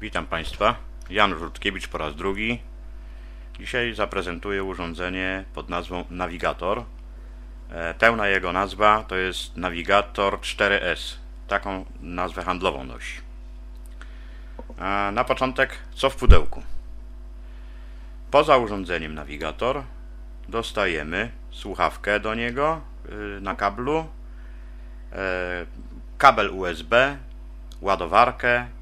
Witam Państwa. Jan Rutkiewicz po raz drugi. Dzisiaj zaprezentuję urządzenie pod nazwą Navigator. E, Pełna jego nazwa to jest Navigator 4S. Taką nazwę handlową nosi. A na początek, co w pudełku? Poza urządzeniem Navigator dostajemy słuchawkę do niego y, na kablu, e, kabel USB, ładowarkę,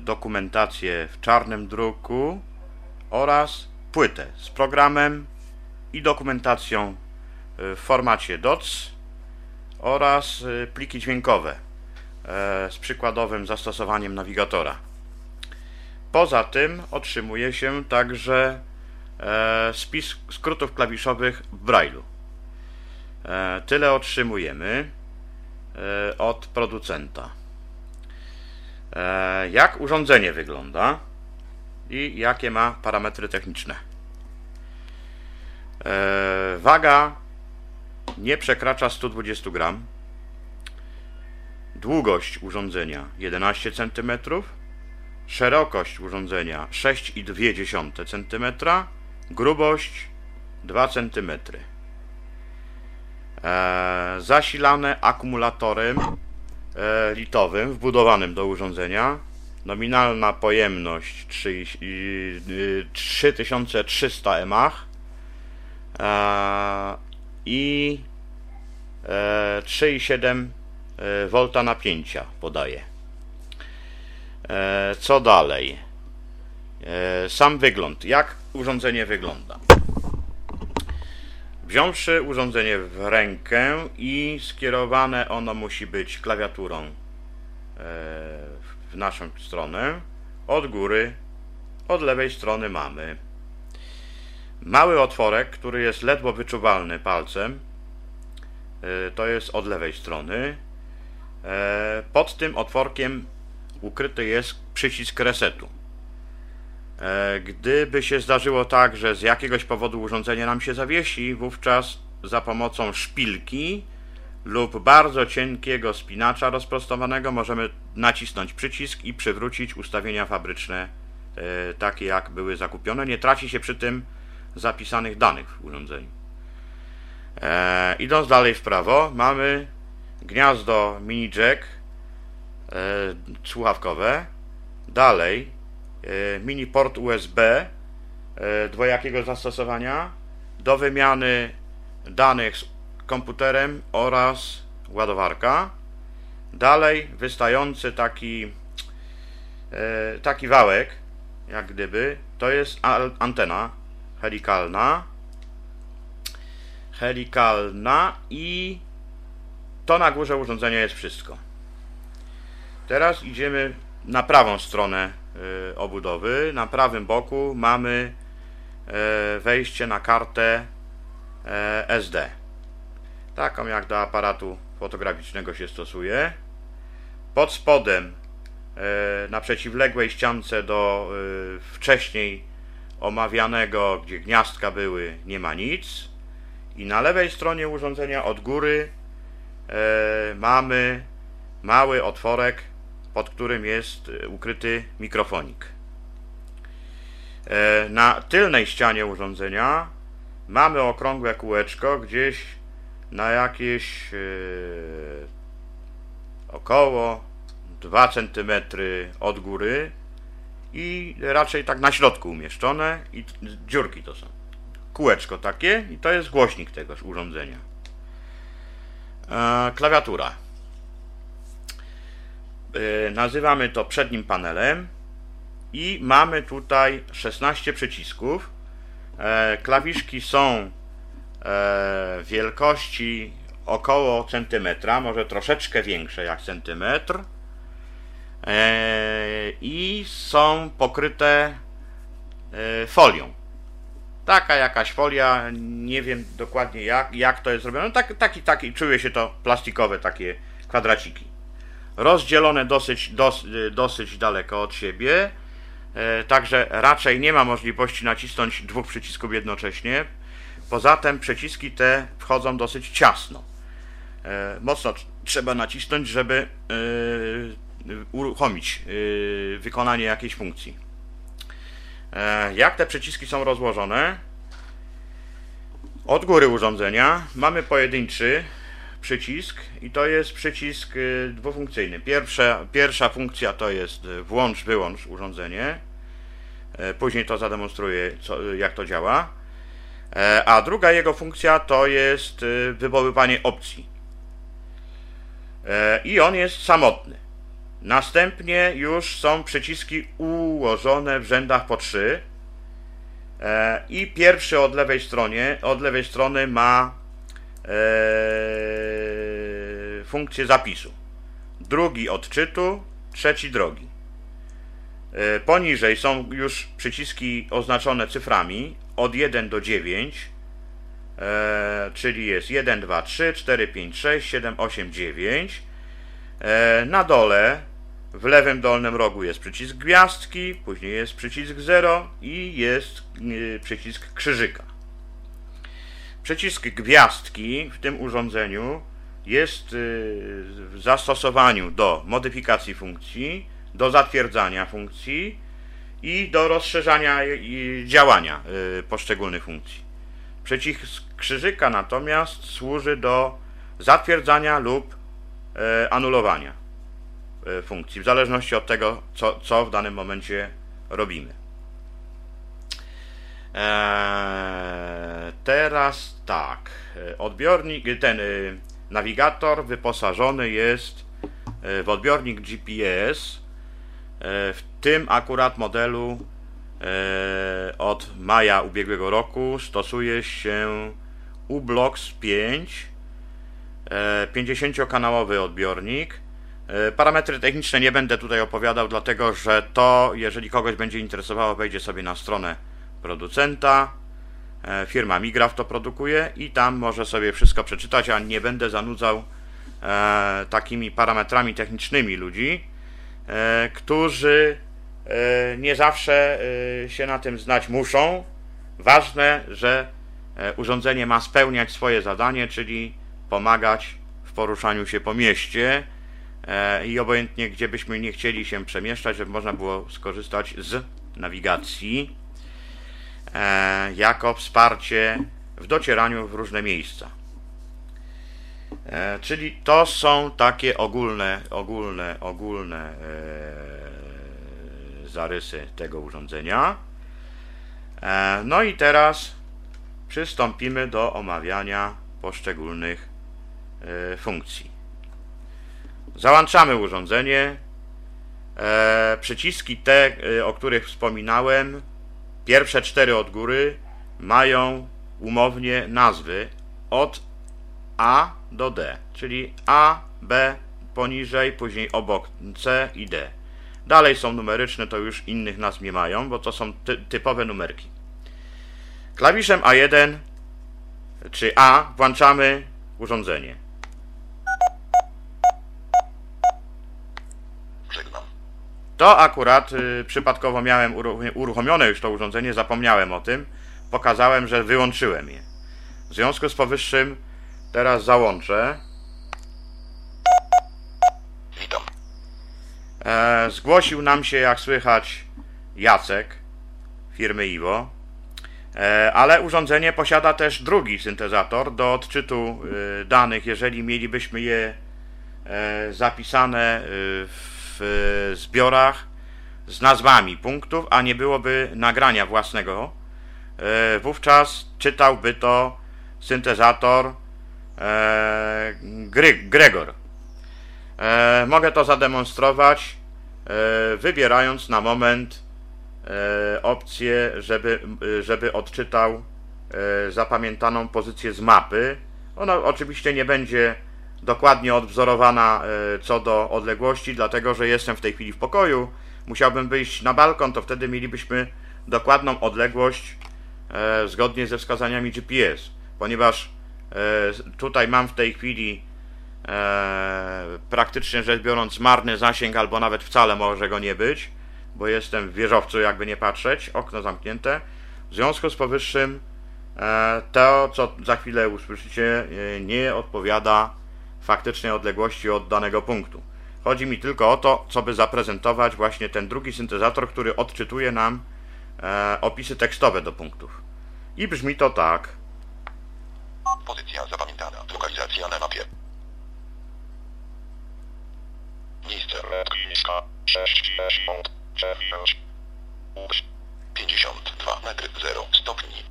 dokumentację w czarnym druku oraz płytę z programem i dokumentacją e, w formacie DOC oraz e, pliki dźwiękowe e, z przykładowym zastosowaniem nawigatora. Poza tym otrzymuje się także e, spis skrótów klawiszowych w Braille'u. E, Tyle otrzymujemy e, od producenta. E, Jak urządzenie wygląda i jakie ma parametry techniczne. E, Waga nie przekracza 120 gram. Długość urządzenia 11 cm. Szerokość urządzenia 6,2 cm. Grubość 2 cm. E, Zasilane akumulatorem litowym wbudowanym do urządzenia. Nominalna pojemność 3, i- y, 3300 mAh e, i e, 3,7 e, V napięcia podaje. E, Co dalej? E, Sam wygląd. Jak urządzenie wygląda? Wziąwszy urządzenie w rękę i skierowane ono musi być klawiaturą e, w naszą stronę. Od góry, od lewej strony mamy mały otworek, który jest ledwo wyczuwalny palcem. E, To jest od lewej strony. E, Pod tym otworkiem ukryty jest przycisk resetu. E, Gdyby się zdarzyło tak, że z jakiegoś powodu urządzenie nam się zawiesi, wówczas za pomocą szpilki lub bardzo cienkiego spinacza rozprostowanego możemy nacisnąć przycisk i przywrócić ustawienia fabryczne e, takie jak były zakupione. Nie traci się przy tym zapisanych danych w urządzeniu. E, idąc dalej w prawo mamy gniazdo mini jack słuchawkowe. Dalej mini port USB e, dwojakiego zastosowania do wymiany danych z komputerem oraz ładowarka. Dalej wystający taki e, taki wałek, jak gdyby, to jest antena helikalna. Helikalna i to na górze urządzenia jest wszystko. Teraz idziemy na prawą stronę obudowy. Na prawym boku mamy e, wejście na kartę e, SD. Taką jak do aparatu fotograficznego się stosuje. Pod spodem e, na przeciwległej ściance do e, wcześniej omawianego, gdzie gniazdka były, nie ma nic. I na lewej stronie urządzenia od góry e, mamy mały otworek, pod którym jest e, ukryty mikrofonik. E, Na tylnej ścianie urządzenia mamy okrągłe kółeczko gdzieś na jakieś e, około 2 cm od góry i raczej tak na środku umieszczone i dziurki to są. Kółeczko takie i to jest głośnik tegoż urządzenia. Klawiatura. E, nazywamy to przednim panelem i mamy tutaj 16 przycisków. E, klawiszki są e, wielkości około centymetra, może troszeczkę większe jak centymetr i są pokryte folią. Taka jakaś folia, nie wiem dokładnie jak, jak to jest zrobione. No tak, taki, taki, czuje się to plastikowe takie kwadraciki. Rozdzielone dosyć, dos, dosyć daleko od siebie, e, także raczej nie ma możliwości nacisnąć dwóch przycisków jednocześnie. Poza tym przyciski te wchodzą dosyć ciasno. E, Mocno tr- trzeba nacisnąć, żeby e, uruchomić y, wykonanie jakiejś funkcji. Jak te przyciski są rozłożone? Od góry urządzenia mamy pojedynczy przycisk i to jest przycisk y, dwufunkcyjny. Pierwsza, pierwsza funkcja to jest y, włącz, wyłącz urządzenie. E, później to zademonstruję, co, jak to działa. E, a druga jego funkcja to jest wywoływanie opcji. I on jest samotny. Następnie już są przyciski ułożone w rzędach po trzy. E, I pierwszy od lewej stronie, od lewej strony ma e, funkcję zapisu. Drugi odczytu, trzeci drogi. E, poniżej są już przyciski oznaczone cyframi od 1 do 9, czyli jest 1, 2, 3, 4, 5, 6, 7, 8, 9. Na dole w lewym dolnym rogu jest przycisk gwiazdki, później jest przycisk 0 i jest y, przycisk krzyżyka. Przycisk gwiazdki w tym urządzeniu jest y, w zastosowaniu do modyfikacji funkcji, do zatwierdzania funkcji i do rozszerzania działania y, poszczególnych funkcji. Przycisk krzyżyka natomiast służy do zatwierdzania lub anulowania. E, funkcji, w zależności od tego, co, co w danym momencie robimy. Eee, teraz tak, odbiornik, ten e, nawigator wyposażony jest w odbiornik GPS, w tym akurat modelu od maja ubiegłego roku stosuje się uBlocks 5, 50-kanałowy odbiornik. Parametry techniczne nie będę tutaj opowiadał, dlatego że to, jeżeli kogoś będzie interesowało, wejdzie sobie na stronę producenta. E, firma Migraf to produkuje i tam może sobie wszystko przeczytać, a nie będę zanudzał e, takimi parametrami technicznymi ludzi, którzy nie zawsze się na tym znać muszą. Ważne, że urządzenie ma spełniać swoje zadanie, czyli pomagać w poruszaniu się po mieście E, i obojętnie gdzie byśmy nie chcieli się przemieszczać, żeby można było skorzystać z nawigacji e, jako wsparcie w docieraniu w różne miejsca. E, czyli to są takie ogólne, ogólne, ogólne zarysy tego urządzenia. No i teraz przystąpimy do omawiania poszczególnych funkcji. Załączamy urządzenie. E, przyciski te, e, o których wspominałem, pierwsze cztery od góry, mają umownie nazwy od A do D, czyli A, B poniżej, później obok C i D. Dalej są numeryczne, to już innych nazw nie mają, bo to są ty typowe numerki. Klawiszem A1 czy A włączamy urządzenie. To akurat y, przypadkowo miałem uruchomione już to urządzenie, zapomniałem o tym. Pokazałem, że wyłączyłem je. W związku z powyższym teraz załączę. Witam. E, zgłosił nam się, jak słychać, Jacek firmy Iwo. E, ale urządzenie posiada też drugi syntezator do odczytu y, danych, jeżeli mielibyśmy je e, zapisane y, w w zbiorach z nazwami punktów, a nie byłoby nagrania własnego, e, wówczas czytałby to syntezator e, Gregor. E, mogę to zademonstrować wybierając na moment opcję, żeby, żeby odczytał zapamiętaną pozycję z mapy. Ona oczywiście nie będzie dokładnie odwzorowana e, co do odległości, dlatego że jestem w tej chwili w pokoju. Musiałbym wyjść na balkon, to wtedy mielibyśmy dokładną odległość e, zgodnie ze wskazaniami GPS, ponieważ e, tutaj mam w tej chwili praktycznie rzecz biorąc marny zasięg, albo nawet wcale może go nie być, bo jestem w wieżowcu, jakby nie patrzeć, okno zamknięte. W związku z powyższym to, co za chwilę usłyszycie, nie odpowiada faktycznej odległości od danego punktu. Chodzi mi tylko o to, co by zaprezentować właśnie ten drugi syntezator, który odczytuje nam e, opisy tekstowe do punktów. I brzmi to tak. Pozycja zapamiętana. Lokalizacja na mapie. Miejsce. Letniska 60 dziewięć. 52 metry 0 stopni.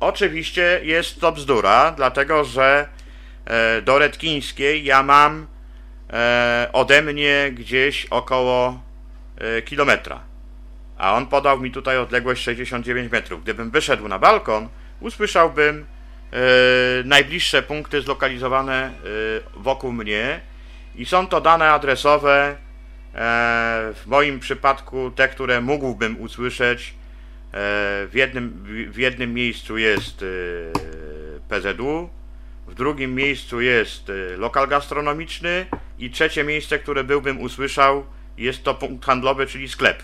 Oczywiście jest to bzdura, dlatego że do Redkińskiej ja mam e, ode mnie gdzieś około e, kilometra. A on podał mi tutaj odległość 69 metrów. Gdybym wyszedł na balkon, usłyszałbym e, najbliższe punkty zlokalizowane e, wokół mnie i są to dane adresowe, e, w moim przypadku te, które mógłbym usłyszeć. E, W jednym, w jednym miejscu jest e, PZU, w drugim miejscu jest e, lokal gastronomiczny i trzecie miejsce, które byłbym usłyszał, jest to punkt handlowy, czyli sklep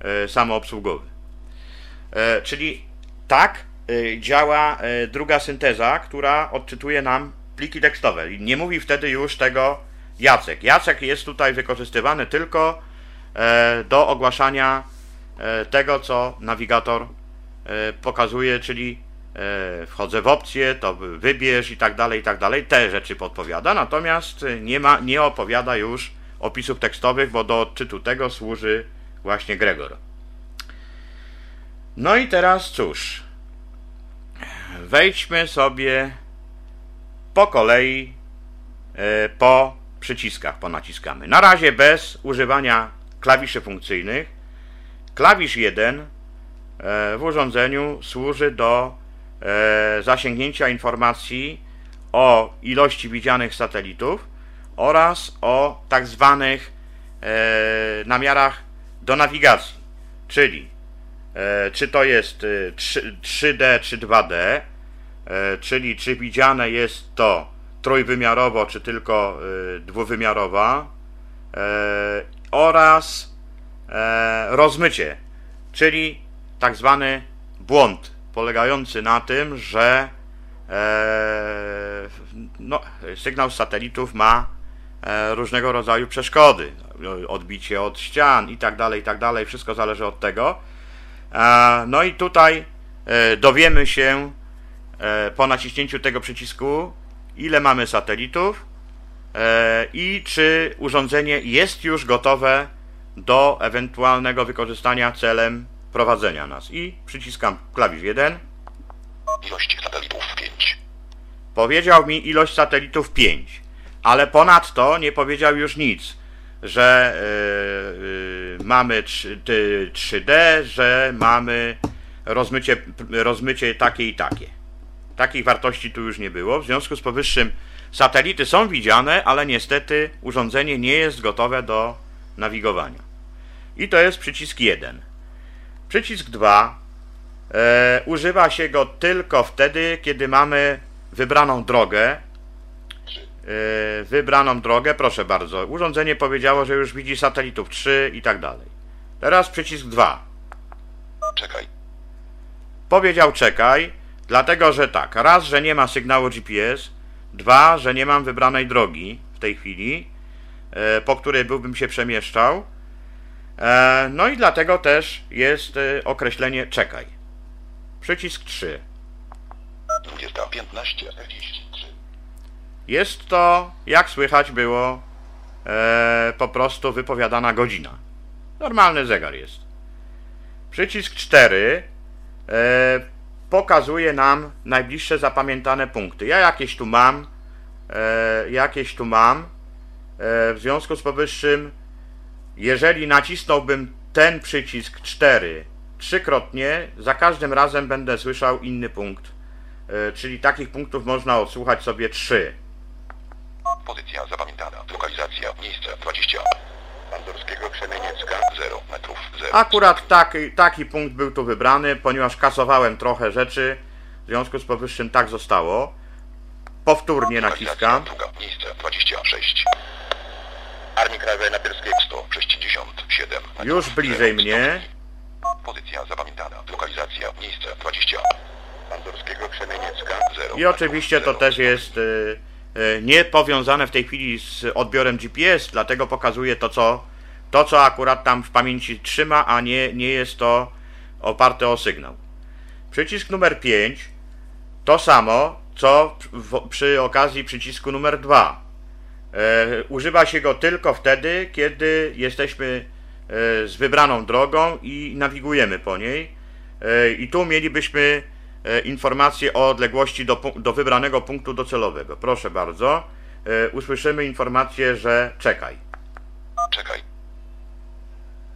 e, samoobsługowy. E, Czyli tak e, działa druga synteza, która odczytuje nam pliki tekstowe. Nie mówi wtedy już tego Jacek. Jacek jest tutaj wykorzystywany tylko e, do ogłaszania e, tego, co nawigator pokazuje, czyli wchodzę w opcję, to wybierz i tak dalej, i tak dalej. Te rzeczy podpowiada, natomiast e, nie, ma, nie opowiada już opisów tekstowych, bo do odczytu tego służy właśnie Gregor. No i teraz cóż, wejdźmy sobie po kolei e, po przyciskach, ponaciskamy. Na razie bez używania klawiszy funkcyjnych. Klawisz 1 e, w urządzeniu służy do e, zasięgnięcia informacji o ilości widzianych satelitów oraz o tak zwanych e, namiarach do nawigacji, czyli e, czy to jest e, 3, 3D czy 2D, e, czyli czy widziane jest to trójwymiarowo, czy tylko e, dwuwymiarowa e, oraz e, rozmycie, czyli tak zwany błąd polegający na tym, że e, no, sygnał z satelitów ma e, różnego rodzaju przeszkody, odbicie od ścian i tak dalej, i tak dalej, wszystko zależy od tego. E, No i tutaj dowiemy się po naciśnięciu tego przycisku, ile mamy satelitów i czy urządzenie jest już gotowe do ewentualnego wykorzystania celem prowadzenia nas. I przyciskam klawisz 1. Ilość satelitów 5. Powiedział mi ilość satelitów 5, ale ponadto nie powiedział już nic, że e, e, mamy 3, ty- 3D, że mamy rozmycie, rozmycie takie i takie. Takich wartości tu już nie było. W związku z powyższym satelity są widziane, ale niestety urządzenie nie jest gotowe do nawigowania. I to jest przycisk 1. Przycisk 2 e, używa się go tylko wtedy, kiedy mamy wybraną drogę. E, wybraną drogę, proszę bardzo. Urządzenie powiedziało, że już widzi satelitów 3 i tak dalej. Teraz przycisk 2. Czekaj. Powiedział czekaj, dlatego że tak, raz, że nie ma sygnału GPS, dwa, że nie mam wybranej drogi w tej chwili, e, po której byłbym się przemieszczał. E, No i dlatego też jest e, określenie czekaj. Przycisk 3. 20, 15, 43. Jest to, jak słychać było, e, po prostu wypowiadana godzina. Normalny zegar jest. Przycisk 4 e, pokazuje nam najbliższe zapamiętane punkty. Ja jakieś tu mam, e, jakieś tu mam. E, w związku z powyższym, jeżeli nacisnąłbym ten przycisk 4 trzykrotnie, za każdym razem będę słyszał inny punkt. E, czyli takich punktów można odsłuchać sobie 3. Pozycja zapamiętana. Lokalizacja. Miejsce 20. Andorskiego Krzemieniecka 0 metrów 0. Akurat taki, taki punkt był tu wybrany, ponieważ kasowałem trochę rzeczy, w związku z powyższym tak zostało. Powtórnie naciskam. Miejsce 26. Armii Krajowej Napierskiej 167 metrów Już bliżej 0 mnie. Pozycja zapamiętana. Lokalizacja. Miejsce 20. Andorskiego Krzemieniecka 0 I oczywiście to też 0 jest y, e, nie powiązane w tej chwili z odbiorem GPS, dlatego pokazuje to, co, to, co akurat tam w pamięci trzyma, a nie, nie jest to oparte o sygnał. Przycisk numer 5 to samo, co w, przy okazji przycisku numer 2. E, używa się go tylko wtedy, kiedy jesteśmy e, z wybraną drogą i nawigujemy po niej. E, I tu mielibyśmy informację o odległości do, do wybranego punktu docelowego. Proszę bardzo. Usłyszymy informację, że czekaj. Czekaj.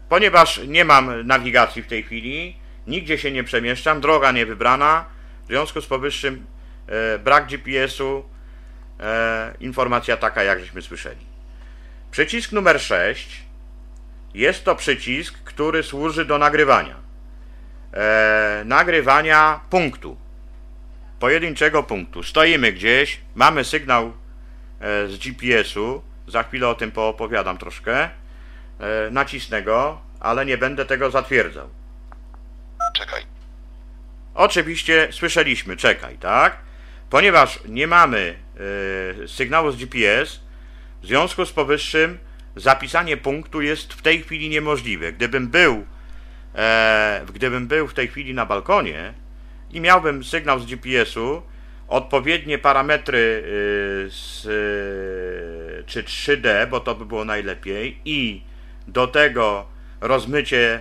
Ponieważ nie mam nawigacji w tej chwili, nigdzie się nie przemieszczam, droga nie wybrana, w związku z powyższym brak GPS-u, e, informacja taka, jak żeśmy słyszeli. Przycisk numer 6 jest to przycisk, który służy do nagrywania. E, nagrywania punktu, pojedynczego punktu. Stoimy gdzieś, mamy sygnał e, z GPS-u, za chwilę o tym poopowiadam troszkę. E, nacisnę go, ale nie będę tego zatwierdzał. Czekaj. Oczywiście słyszeliśmy, czekaj, tak? Ponieważ nie mamy sygnału z GPS, w związku z powyższym zapisanie punktu jest w tej chwili niemożliwe. Gdybym był, e, gdybym był w tej chwili na balkonie i miałbym sygnał z GPS-u, odpowiednie parametry e, z, e, czy 3D, bo to by było najlepiej, i do tego rozmycie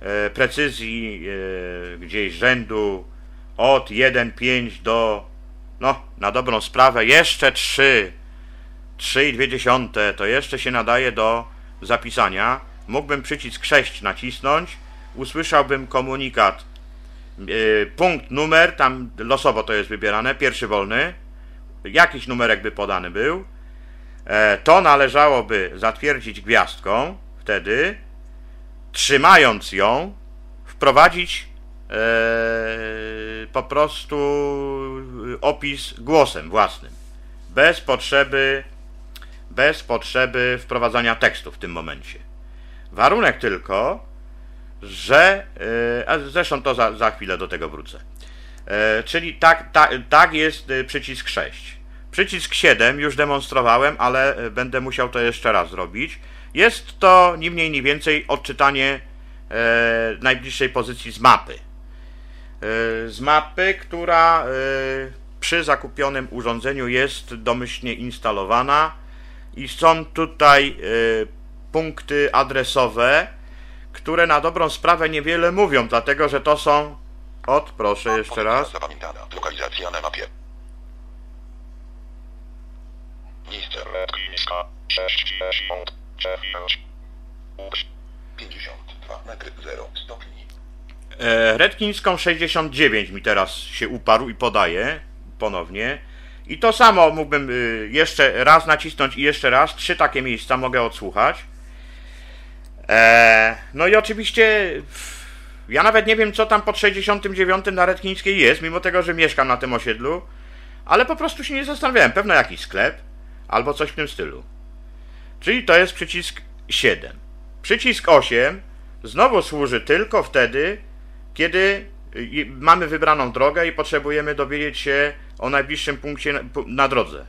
e, precyzji e, gdzieś rzędu od 1,5 do, no, na dobrą sprawę, jeszcze 3, 3,2 to jeszcze się nadaje do zapisania. Mógłbym przycisk 6 nacisnąć, usłyszałbym komunikat, e, punkt, numer, tam losowo to jest wybierane, pierwszy wolny, jakiś numerek by podany był, e, to należałoby zatwierdzić gwiazdką, wtedy, trzymając ją, wprowadzić po prostu opis głosem własnym, bez potrzeby, bez potrzeby wprowadzania tekstu w tym momencie. Warunek tylko, że, e, a zresztą to za, za chwilę do tego wrócę. E, czyli tak, tak, tak jest e, przycisk 6. Przycisk 7 już demonstrowałem, ale będę musiał to jeszcze raz zrobić. Jest to ni mniej, ni więcej odczytanie e, najbliższej pozycji z mapy. E, z mapy, która e, przy zakupionym urządzeniu jest domyślnie instalowana i są tutaj e, punkty adresowe, które na dobrą sprawę niewiele mówią, dlatego że to są. Od, proszę jeszcze raz. Lokalizacja na mapie. Miejsce. Redkińska 60 9 Ups. 52 metry 0 stopni. E, Redkińską 69 mi teraz się uparł i podaje ponownie. I to samo mógłbym y, jeszcze raz nacisnąć i jeszcze raz. Trzy takie miejsca mogę odsłuchać. E, no i oczywiście ja nawet nie wiem, co tam pod 69 na Redkińskiej jest, mimo tego, że mieszkam na tym osiedlu, ale po prostu się nie zastanawiałem. Pewno jakiś sklep albo coś w tym stylu. Czyli to jest przycisk 7. Przycisk 8 znowu służy tylko wtedy, kiedy y, mamy wybraną drogę i potrzebujemy dowiedzieć się o najbliższym punkcie na, na drodze.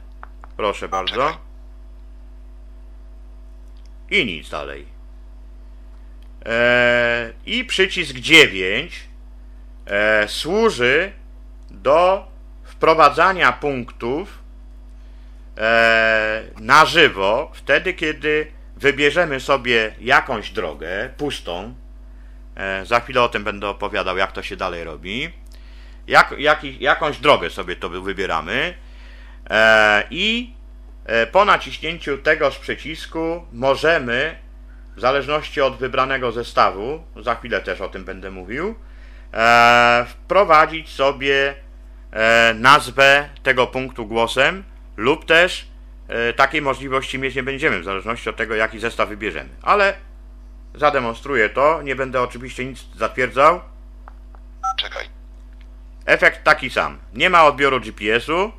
Proszę bardzo. I nic dalej. E, I przycisk 9 e, służy do wprowadzania punktów e, na żywo, wtedy kiedy wybierzemy sobie jakąś drogę pustą. E, za chwilę o tym będę opowiadał, jak to się dalej robi. Jak, jaki, jakąś drogę sobie to wybieramy. E, I e, po naciśnięciu tegoż przycisku możemy, w zależności od wybranego zestawu, za chwilę też o tym będę mówił, wprowadzić sobie nazwę tego punktu głosem lub też takiej możliwości mieć nie będziemy, w zależności od tego, jaki zestaw wybierzemy. Ale zademonstruję to, nie będę oczywiście nic zatwierdzał. Czekaj. Efekt taki sam. Nie ma odbioru GPS-u.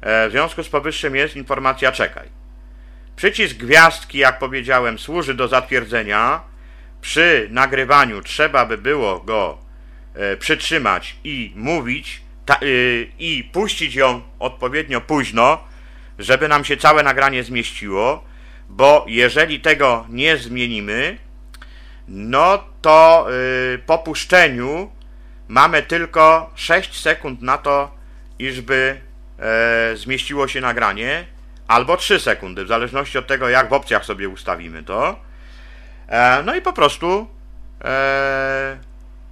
E, W związku z powyższym jest informacja czekaj. Przycisk gwiazdki, jak powiedziałem, służy do zatwierdzenia. Przy nagrywaniu trzeba by było go e, przytrzymać i mówić ta, y, i puścić ją odpowiednio późno, żeby nam się całe nagranie zmieściło, bo jeżeli tego nie zmienimy, no to yy, po puszczeniu mamy tylko 6 sekund na to, iżby e, zmieściło się nagranie, albo 3 sekundy, w zależności od tego, jak w opcjach sobie ustawimy to. E, no i po prostu e,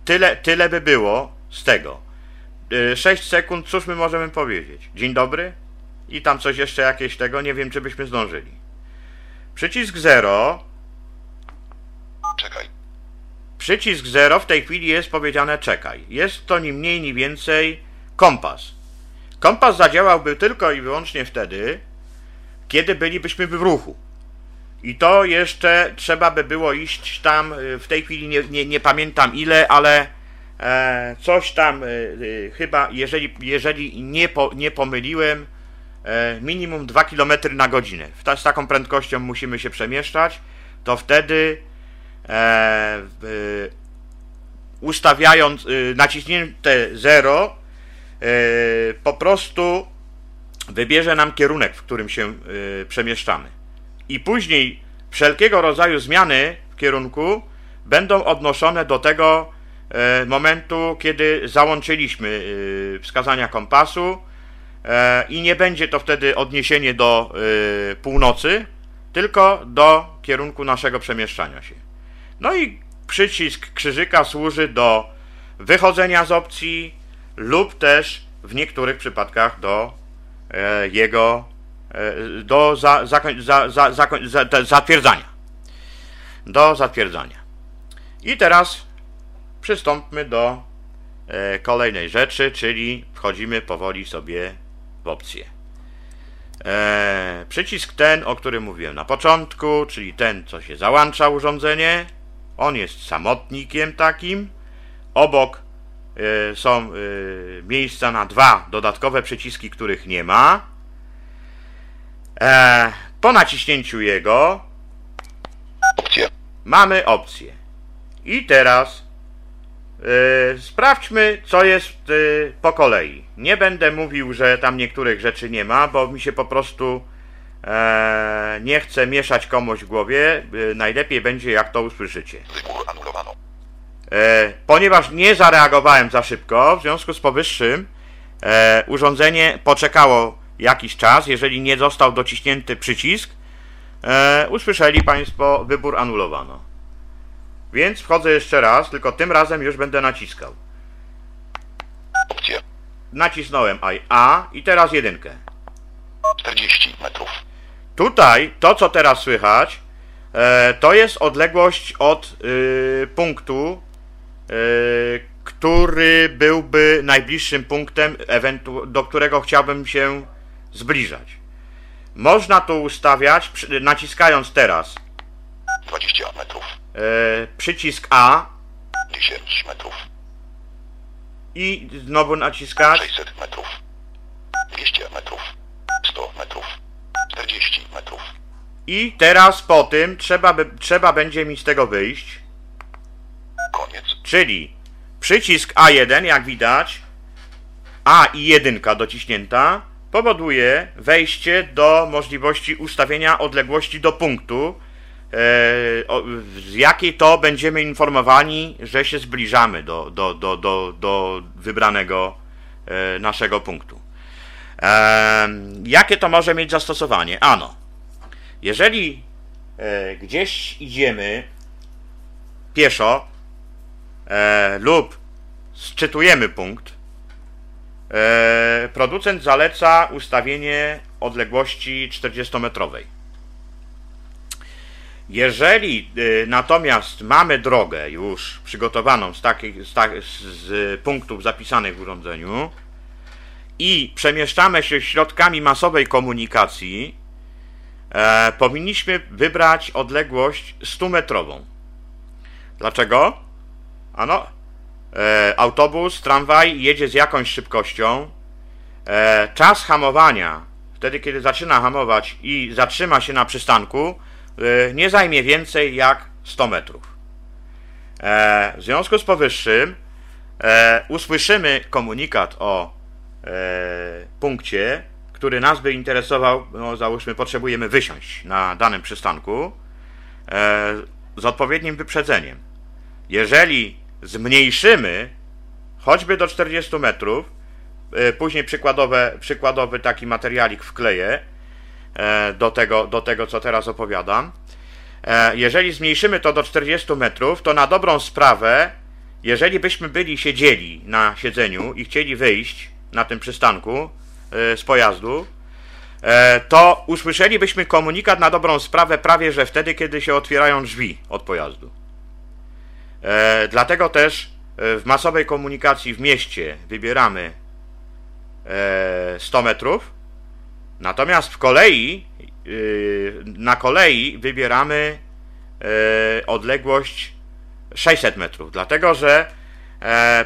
tyle, tyle by było z tego. E, 6 sekund, cóż my możemy powiedzieć? Dzień dobry? I tam coś jeszcze jakieś tego, nie wiem, czy byśmy zdążyli. Przycisk 0 Czekaj. Przycisk 0 w tej chwili jest powiedziane czekaj. Jest to ni mniej, ni więcej kompas. Kompas zadziałałby tylko i wyłącznie wtedy, kiedy bylibyśmy w ruchu. I to jeszcze trzeba by było iść tam, y, w tej chwili nie, nie, nie pamiętam ile, ale e, coś tam e, chyba, jeżeli, jeżeli nie, po, nie pomyliłem, e, minimum 2 km na godzinę. Z taką prędkością musimy się przemieszczać, to wtedy ustawiając y, naciśnięte 0 y, po prostu wybierze nam kierunek, w którym się przemieszczamy. I później wszelkiego rodzaju zmiany w kierunku będą odnoszone do tego e, momentu, kiedy załączyliśmy wskazania kompasu e, i nie będzie to wtedy odniesienie do północy, tylko do kierunku naszego przemieszczania się. No i przycisk krzyżyka służy do wychodzenia z opcji lub też w niektórych przypadkach do e, jego e, do za, za, za, zatwierdzania. Do zatwierdzania. I teraz przystąpmy do e, kolejnej rzeczy, czyli wchodzimy powoli sobie w opcję. Przycisk ten, o którym mówiłem na początku, czyli ten, co się załącza urządzenie, on jest samotnikiem takim. Obok y, są y, miejsca na dwa dodatkowe przyciski, których nie ma. E, po naciśnięciu jego Opcje. mamy opcję. I teraz y, sprawdźmy, co jest po kolei. Nie będę mówił, że tam niektórych rzeczy nie ma, bo mi się po prostu e, nie chce mieszać komuś w głowie. Y, najlepiej będzie, jak to usłyszycie. Wybór anulowano. E, ponieważ nie zareagowałem za szybko, w związku z powyższym e, urządzenie poczekało jakiś czas. Jeżeli nie został dociśnięty przycisk, e, usłyszeli Państwo wybór anulowano. Więc wchodzę jeszcze raz, tylko tym razem już będę naciskał. Opcje. Nacisnąłem A i teraz jedynkę. 40 metrów. Tutaj to, co teraz słychać, e, to jest odległość od y, punktu, y, który byłby najbliższym punktem, do którego chciałbym się zbliżać. Można tu ustawiać, naciskając teraz 20 metrów. e, przycisk A 10 metrów. i znowu naciskać 600 metrów. 200 metrów. 100 metrów. 40 metrów. i teraz po tym trzeba, by, trzeba będzie mi z tego wyjść. Koniec. Czyli przycisk A1, jak widać, A i 1 dociśnięta, powoduje wejście do możliwości ustawienia odległości do punktu, e, z jakiej to będziemy informowani, że się zbliżamy do, do, do, do, do wybranego e, naszego punktu. Jakie to może mieć zastosowanie? Ano, jeżeli e, gdzieś idziemy pieszo, e, lub sczytujemy punkt, e, producent zaleca ustawienie odległości 40-metrowej. Jeżeli natomiast mamy drogę już przygotowaną z, takich, tak, z, z punktów zapisanych w urządzeniu i przemieszczamy się środkami masowej komunikacji, e, powinniśmy wybrać odległość 100-metrową. Dlaczego? Ano, e, autobus, tramwaj jedzie z jakąś szybkością. E, czas hamowania, wtedy kiedy zaczyna hamować i zatrzyma się na przystanku, e, nie zajmie więcej jak 100 metrów. E, w związku z powyższym e, usłyszymy komunikat o punkcie, który nas by interesował, no załóżmy, potrzebujemy wysiąść na danym przystanku e, z odpowiednim wyprzedzeniem. Jeżeli zmniejszymy choćby do 40 metrów, e, później przykładowe, przykładowy taki materialik wkleję e, do tego, do tego, co teraz opowiadam. E, jeżeli zmniejszymy to do 40 metrów, to na dobrą sprawę, jeżeli byśmy byli siedzieli na siedzeniu i chcieli wyjść na tym przystanku e, z pojazdu, e, to usłyszelibyśmy komunikat na dobrą sprawę prawie, że wtedy, kiedy się otwierają drzwi od pojazdu. E, Dlatego też w masowej komunikacji w mieście wybieramy e, 100 metrów, natomiast w kolei, na kolei wybieramy odległość 600 metrów, dlatego że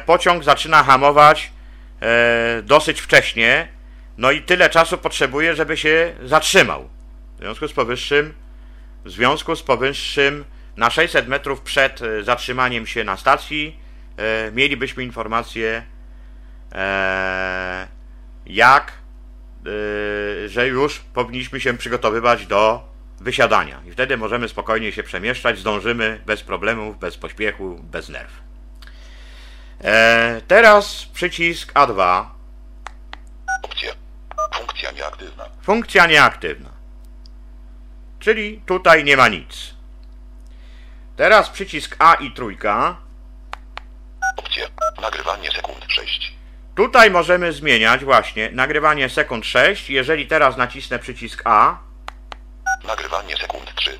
pociąg zaczyna hamować dosyć wcześnie, no i tyle czasu potrzebuje, żeby się zatrzymał. W związku z powyższym, w związku z powyższym na 600 metrów przed e, zatrzymaniem się na stacji e, mielibyśmy informację, e, jak, e, że już powinniśmy się przygotowywać do wysiadania. I wtedy możemy spokojnie się przemieszczać, zdążymy bez problemów, bez pośpiechu, bez nerw. E, teraz przycisk A2, Opcja. Funkcja nieaktywna. funkcja nieaktywna. Czyli tutaj nie ma nic. Teraz przycisk A i trójka. Opcja. Nagrywanie sekund 6. Tutaj możemy zmieniać właśnie nagrywanie sekund 6. Jeżeli teraz nacisnę przycisk A, Nagrywanie sekund 3.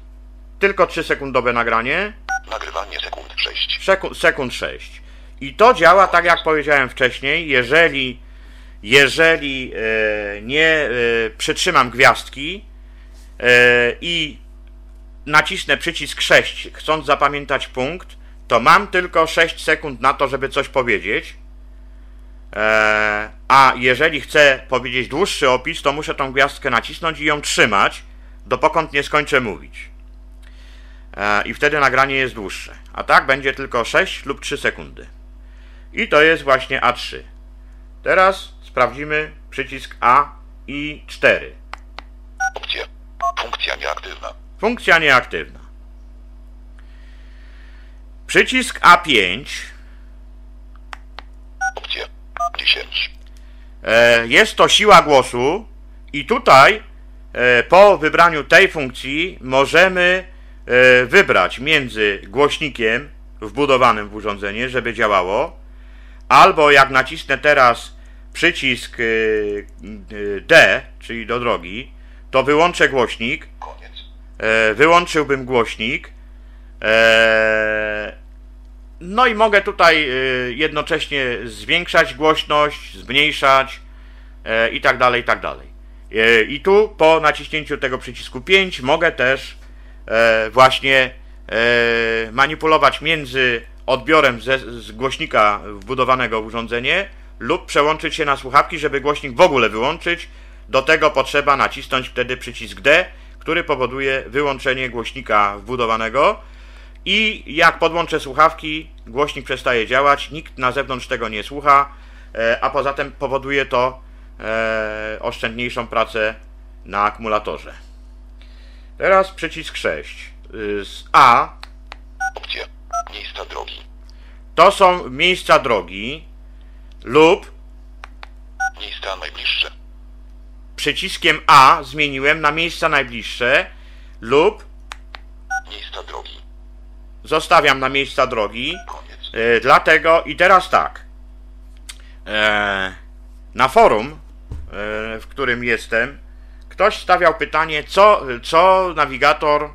tylko 3 sekundowe nagranie, Nagrywanie sekund 6. sekund, sekund 6. I to działa tak jak powiedziałem wcześniej, jeżeli, jeżeli e, nie e, przytrzymam gwiazdki e, i nacisnę przycisk 6, chcąc zapamiętać punkt, to mam tylko 6 sekund na to, żeby coś powiedzieć. A jeżeli chcę powiedzieć dłuższy opis, to muszę tą gwiazdkę nacisnąć i ją trzymać, dopokąd nie skończę mówić. I wtedy nagranie jest dłuższe. A tak będzie tylko 6 lub 3 sekundy. I to jest właśnie A3. Teraz sprawdzimy przycisk A i 4. Opcja. Funkcja nieaktywna. Funkcja nieaktywna. Przycisk A5 Opcja. 10. e, jest to siła głosu i tutaj e, po wybraniu tej funkcji możemy e, wybrać między głośnikiem wbudowanym w urządzenie, żeby działało, albo jak nacisnę teraz przycisk e, e, D, czyli do drogi, to wyłączę głośnik, e, wyłączyłbym głośnik. E, no i mogę tutaj e, jednocześnie zwiększać głośność, zmniejszać e, i tak dalej, i tak dalej. I tu po naciśnięciu tego przycisku 5 mogę też właśnie manipulować między odbiorem ze, z głośnika wbudowanego w urządzenie lub przełączyć się na słuchawki, żeby głośnik w ogóle wyłączyć. Do tego potrzeba nacisnąć wtedy przycisk D, który powoduje wyłączenie głośnika wbudowanego. I jak podłączę słuchawki, głośnik przestaje działać, nikt na zewnątrz tego nie słucha, e, a poza tym powoduje to e, oszczędniejszą pracę na akumulatorze. Teraz przycisk 6. Y, Z A. Miejsca drogi. to są miejsca drogi lub Miejsca najbliższe. przyciskiem A zmieniłem na miejsca najbliższe lub Miejsca drogi. zostawiam na miejsca drogi. E, dlatego i teraz tak. E, na forum, e, w którym jestem, ktoś stawiał pytanie, co, co nawigator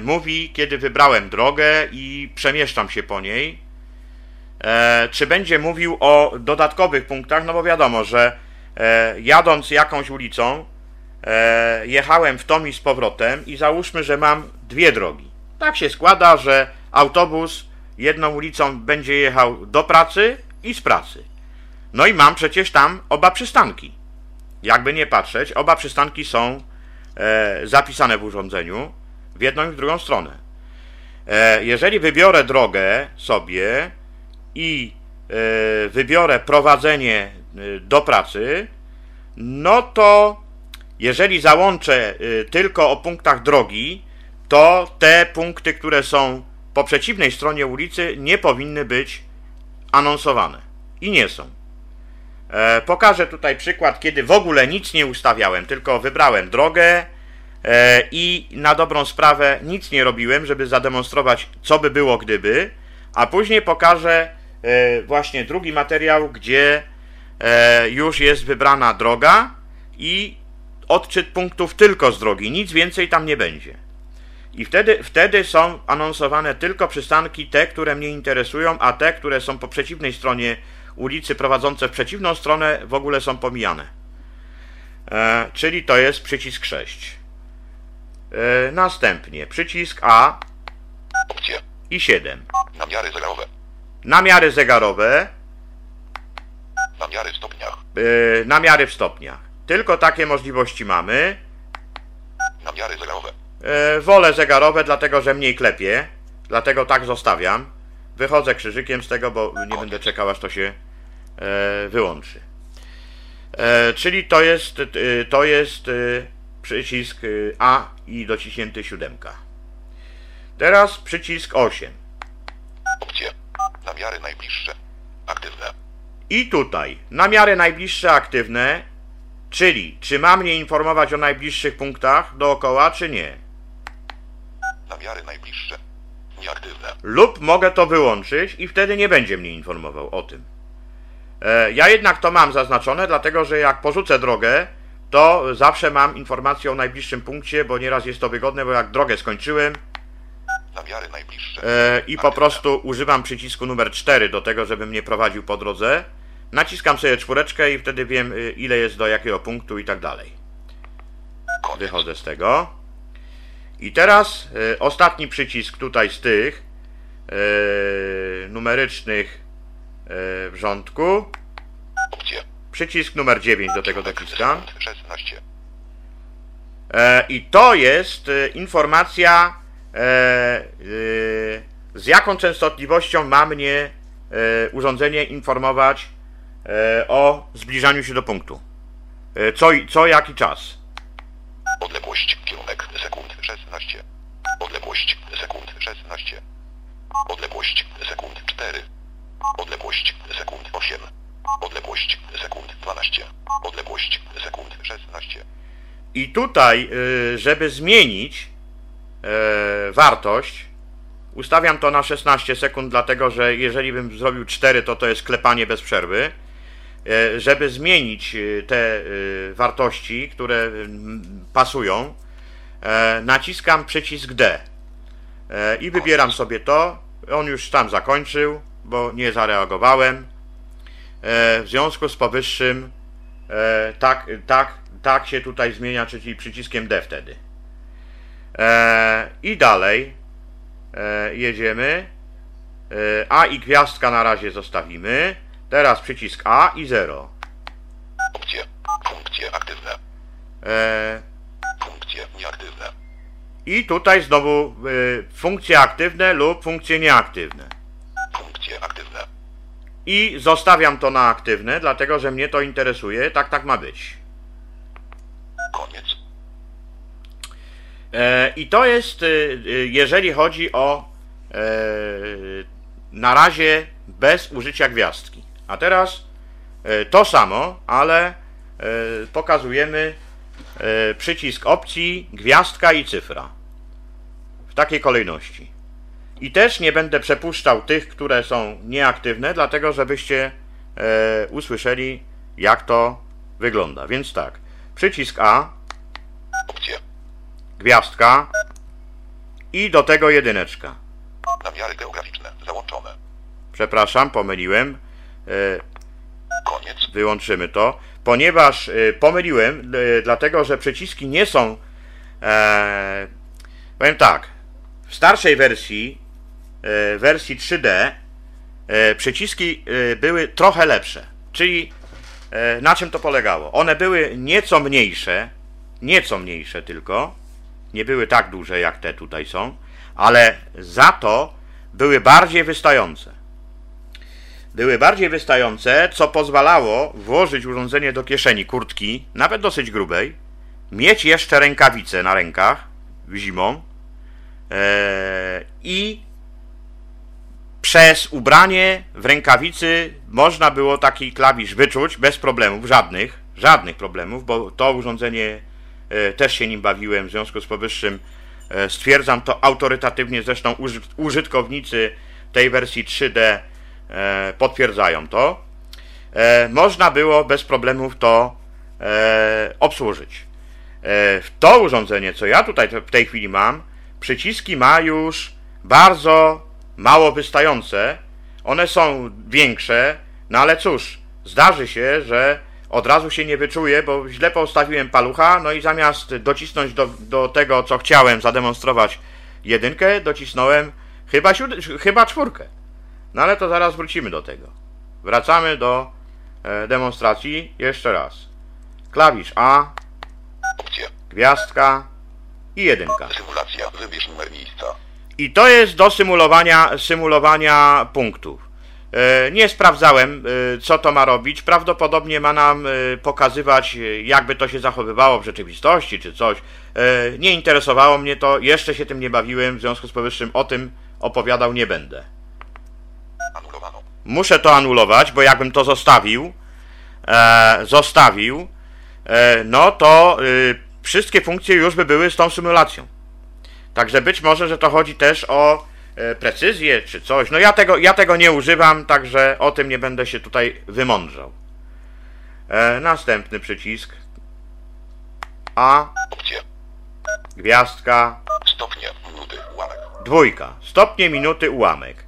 mówi, kiedy wybrałem drogę i przemieszczam się po niej. E, czy będzie mówił o dodatkowych punktach? No bo wiadomo, że e, jadąc jakąś ulicą, e, jechałem w tom i z powrotem i załóżmy, że mam dwie drogi. Tak się składa, że autobus jedną ulicą będzie jechał do pracy i z pracy. No i mam przecież tam oba przystanki. Jakby nie patrzeć, oba przystanki są e, zapisane w urządzeniu w jedną i w drugą stronę. E, jeżeli wybiorę drogę sobie i e, wybiorę prowadzenie e, do pracy, no to jeżeli załączę tylko o punktach drogi, to te punkty, które są po przeciwnej stronie ulicy, nie powinny być anonsowane. I nie są. Pokażę tutaj przykład, kiedy w ogóle nic nie ustawiałem, tylko wybrałem drogę i na dobrą sprawę nic nie robiłem, żeby zademonstrować, co by było gdyby, a później pokażę e, właśnie drugi materiał, gdzie e, już jest wybrana droga i odczyt punktów tylko z drogi, nic więcej tam nie będzie. I wtedy, wtedy są anonsowane tylko przystanki, te, które mnie interesują, a te, które są po przeciwnej stronie ulicy prowadzące w przeciwną stronę, w ogóle są pomijane. E, czyli to jest przycisk 6. E, następnie przycisk A Opcje. i 7. Namiary zegarowe. Namiary zegarowe, Namiary w stopniach. e, namiary w stopniach. Tylko takie możliwości mamy. Namiary zegarowe. E, wolę zegarowe, dlatego że mniej klepie, dlatego tak zostawiam. Wychodzę krzyżykiem z tego, bo nie będę czekał, aż to się wyłączy. Czyli to jest, to jest przycisk e, A i dociśnięty siódemka. Teraz przycisk 8. Opcje. Namiary najbliższe. Aktywne. I tutaj namiary najbliższe aktywne, czyli czy ma mnie informować o najbliższych punktach dookoła, czy nie. Namiary najbliższe. Nieaktywne. lub mogę to wyłączyć i wtedy nie będzie mnie informował o tym. E, Ja jednak to mam zaznaczone, dlatego że jak porzucę drogę, to zawsze mam informację o najbliższym punkcie, bo nieraz jest to wygodne, bo jak drogę skończyłem e, i po prostu używam przycisku numer 4 do tego, żeby mnie prowadził po drodze, naciskam sobie czwóreczkę i wtedy wiem y, ile jest do jakiego punktu i tak dalej. Wychodzę z tego. I teraz y, ostatni przycisk tutaj z tych y, numerycznych w rządku. Opcje. Przycisk numer 9 do tego dociskam. 16. E, I to jest y, informacja, e, z jaką częstotliwością ma mnie e, urządzenie informować e, o zbliżaniu się do punktu. E, co, co jaki czas. Odległość. Kierunek. Sekund. 16. Odległość. Sekund. 16. Odległość. Sekund. 4. Odległość. Sekund. 8. Odległość. Sekund. 12. Odległość. Sekund. 16. I tutaj, y, żeby zmienić e, wartość, ustawiam to na 16 sekund, dlatego że jeżeli bym zrobił 4, to to jest klepanie bez przerwy. E, Żeby zmienić y, te y, wartości, które pasują, naciskam przycisk D i wybieram sobie to. On już tam zakończył, bo nie zareagowałem. E, W związku z powyższym E, tak, tak, tak się tutaj zmienia, czyli przyciskiem D wtedy. E, I dalej jedziemy. A i gwiazdka na razie zostawimy. Teraz przycisk A i 0. Opcje. Funkcje aktywne. E, Funkcje nieaktywne. I tutaj znowu funkcje aktywne lub funkcje nieaktywne. Funkcje aktywne. I zostawiam to na aktywne, dlatego że mnie to interesuje. Tak, tak ma być. Koniec. E, I to jest, e, e, jeżeli chodzi o e, na razie bez użycia gwiazdki. A teraz e, to samo, ale pokazujemy przycisk opcji, gwiazdka i cyfra. W takiej kolejności. I też nie będę przepuszczał tych, które są nieaktywne, dlatego żebyście e, usłyszeli, jak to wygląda. Więc tak, przycisk A, gwiazdka i do tego jedyneczka. Namiary geograficzne. Załączone. Przepraszam, pomyliłem. E, Koniec. Wyłączymy to, ponieważ e, pomyliłem, e, dlatego że przyciski nie są. E, powiem tak. W starszej wersji, wersji 3D, e, przyciski e, były trochę lepsze. Czyli e, na czym to polegało? One były nieco mniejsze, nieco mniejsze tylko, nie były tak duże jak te tutaj są, ale za to były bardziej wystające. były bardziej wystające, co pozwalało włożyć urządzenie do kieszeni kurtki, nawet dosyć grubej, mieć jeszcze rękawice na rękach zimą e, i przez ubranie w rękawicy można było taki klawisz wyczuć bez problemów, żadnych, żadnych problemów, bo to urządzenie e, też się nim bawiłem, w związku z powyższym e, stwierdzam to autorytatywnie, zresztą uży- użytkownicy tej wersji 3D e, potwierdzają to. Można było bez problemów to obsłużyć. W to urządzenie, co ja tutaj w tej chwili mam, przyciski ma już bardzo mało wystające. One są większe, no ale cóż, zdarzy się, że od razu się nie wyczuje, bo źle postawiłem palucha, no i zamiast docisnąć do, do tego, co chciałem zademonstrować jedynkę, docisnąłem chyba, siód- chyba czwórkę. No ale to zaraz wrócimy do tego. Wracamy do e, demonstracji jeszcze raz. Klawisz A, gwiazdka i jedynka. Symulacja. Wybierz numer miejsca. I to jest do symulowania, symulowania punktów. E, Nie sprawdzałem, e, co to ma robić. Prawdopodobnie ma nam e, pokazywać, jakby to się zachowywało w rzeczywistości, czy coś. Nie interesowało mnie to, jeszcze się tym nie bawiłem, w związku z powyższym o tym opowiadał nie będę. Anulowano. Muszę to anulować, bo jakbym to zostawił, zostawił, no to y, wszystkie funkcje już by były z tą symulacją. Także być może, że to chodzi też o e, precyzję czy coś. No ja tego, ja tego nie używam, także o tym nie będę się tutaj wymądrzał. E, następny przycisk. A, Opcje. gwiazdka, Stopnie. Minuty. Ułamek. dwójka. Stopnie, minuty, ułamek.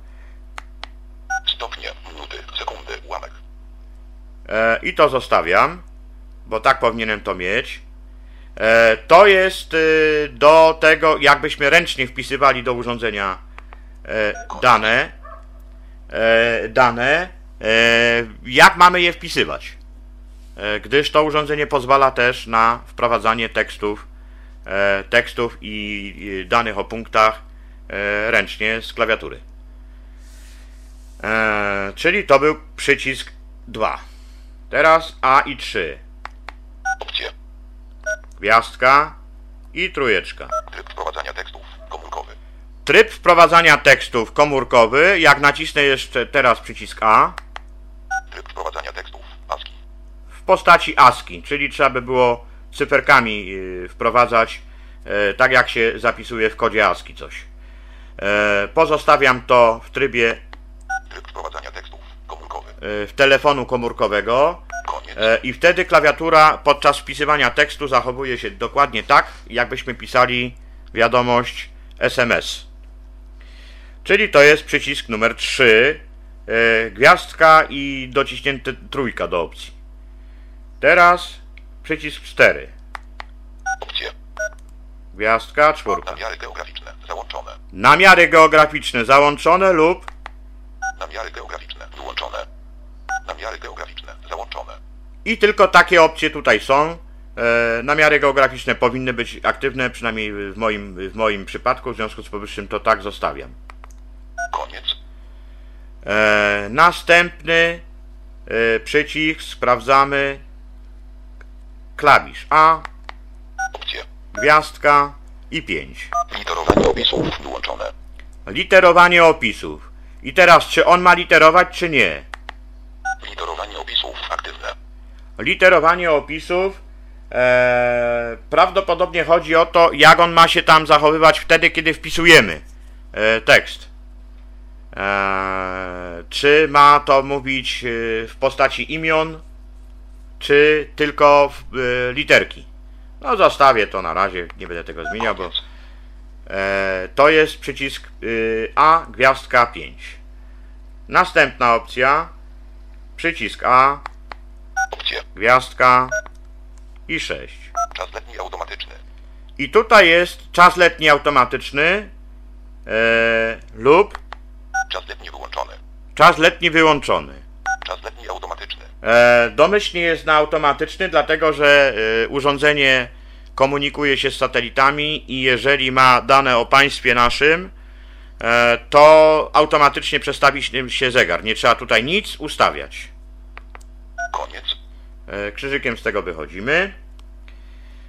Stopnie. Minuty. Sekundy. Ułamek. E, I to zostawiam, bo tak powinienem to mieć. E, To jest y, do tego, jakbyśmy ręcznie wpisywali do urządzenia e, dane. e, Dane. Jak mamy je wpisywać? Gdyż to urządzenie pozwala też na wprowadzanie tekstów, tekstów i danych o punktach ręcznie z klawiatury. Czyli to był przycisk 2. Teraz A i 3. Opcje. Gwiazdka i trójeczka. Tryb wprowadzania tekstów. Komórkowy. Tryb wprowadzania tekstów komórkowy. Jak nacisnę jeszcze teraz przycisk A Tryb wprowadzania tekstów. ASCII. w postaci ASCII, czyli trzeba by było cyferkami yy, wprowadzać, yy, tak jak się zapisuje w kodzie ASCII coś. Yy, Pozostawiam to w trybie Tryb wprowadzania tekstów. Komórkowy. yy, w telefonu komórkowego. Koniec. E, I wtedy klawiatura podczas wpisywania tekstu zachowuje się dokładnie tak, jakbyśmy pisali wiadomość SMS. Czyli to jest przycisk numer 3, e, gwiazdka i dociśnięte trójka do opcji. Teraz przycisk 4, Opcje. gwiazdka, czwórka. Namiary geograficzne. Załączone. Namiary geograficzne załączone lub Namiary geograficzne. Wyłączone. Namiary geograficzne. Załączone. i tylko takie opcje tutaj są. E, namiary geograficzne powinny być aktywne, przynajmniej w moim, w moim przypadku, w związku z powyższym to tak zostawiam. Koniec. E, następny e, przycisk sprawdzamy klawisz A, Opcje. gwiazdka i 5. Literowanie opisów. Wyłączone. Literowanie opisów. I teraz, czy on ma literować, czy nie? Literowanie opisów. Aktywne. Literowanie opisów e, prawdopodobnie chodzi o to, jak on ma się tam zachowywać wtedy, kiedy wpisujemy e, tekst. E, czy ma to mówić e, w postaci imion, czy tylko w e, literki. No zostawię to na razie, nie będę tego zmieniał, bo e, to jest przycisk e, A, gwiazdka 5. Następna opcja, przycisk A, Opcje. gwiazdka i 6. Czas letni automatyczny. I tutaj jest czas letni automatyczny e, lub Czas letni wyłączony. czas letni wyłączony. Czas letni automatyczny. E, domyślnie jest na automatyczny, dlatego że e, urządzenie komunikuje się z satelitami i jeżeli ma dane o państwie naszym, to automatycznie przestawi się zegar. Nie trzeba tutaj nic ustawiać. Koniec. E, Krzyżykiem z tego wychodzimy.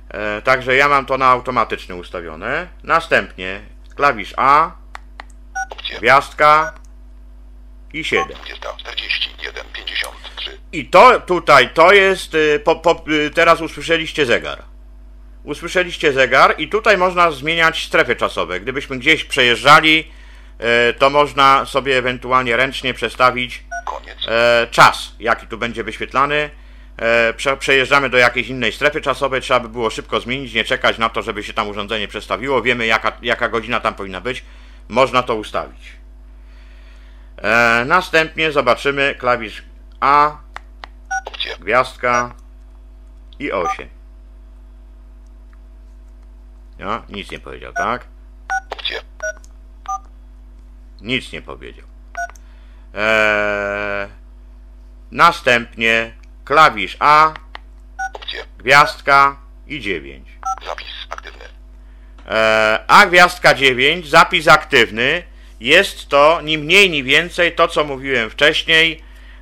E, Także ja mam to na automatyczne ustawione. Następnie klawisz A, gwiazdka i 7. 20, 41, 53. I to tutaj, to jest, y, po, po, y, teraz usłyszeliście zegar. Usłyszeliście zegar i tutaj można zmieniać strefy czasowe. Gdybyśmy gdzieś przejeżdżali, to można sobie ewentualnie ręcznie przestawić e, czas, jaki tu będzie wyświetlany. E, prze, przejeżdżamy do jakiejś innej strefy czasowej, trzeba by było szybko zmienić, nie czekać na to, żeby się tam urządzenie przestawiło. Wiemy, jaka, jaka godzina tam powinna być. Można to ustawić. E, następnie zobaczymy klawisz A, gwiazdka i 8. No, nic nie powiedział, tak? Nic nie powiedział. Eee, następnie klawisz A, Opcje. gwiazdka i 9. Zapis aktywny. Eee, A gwiazdka 9, zapis aktywny, jest to ni mniej, ni więcej to, co mówiłem wcześniej.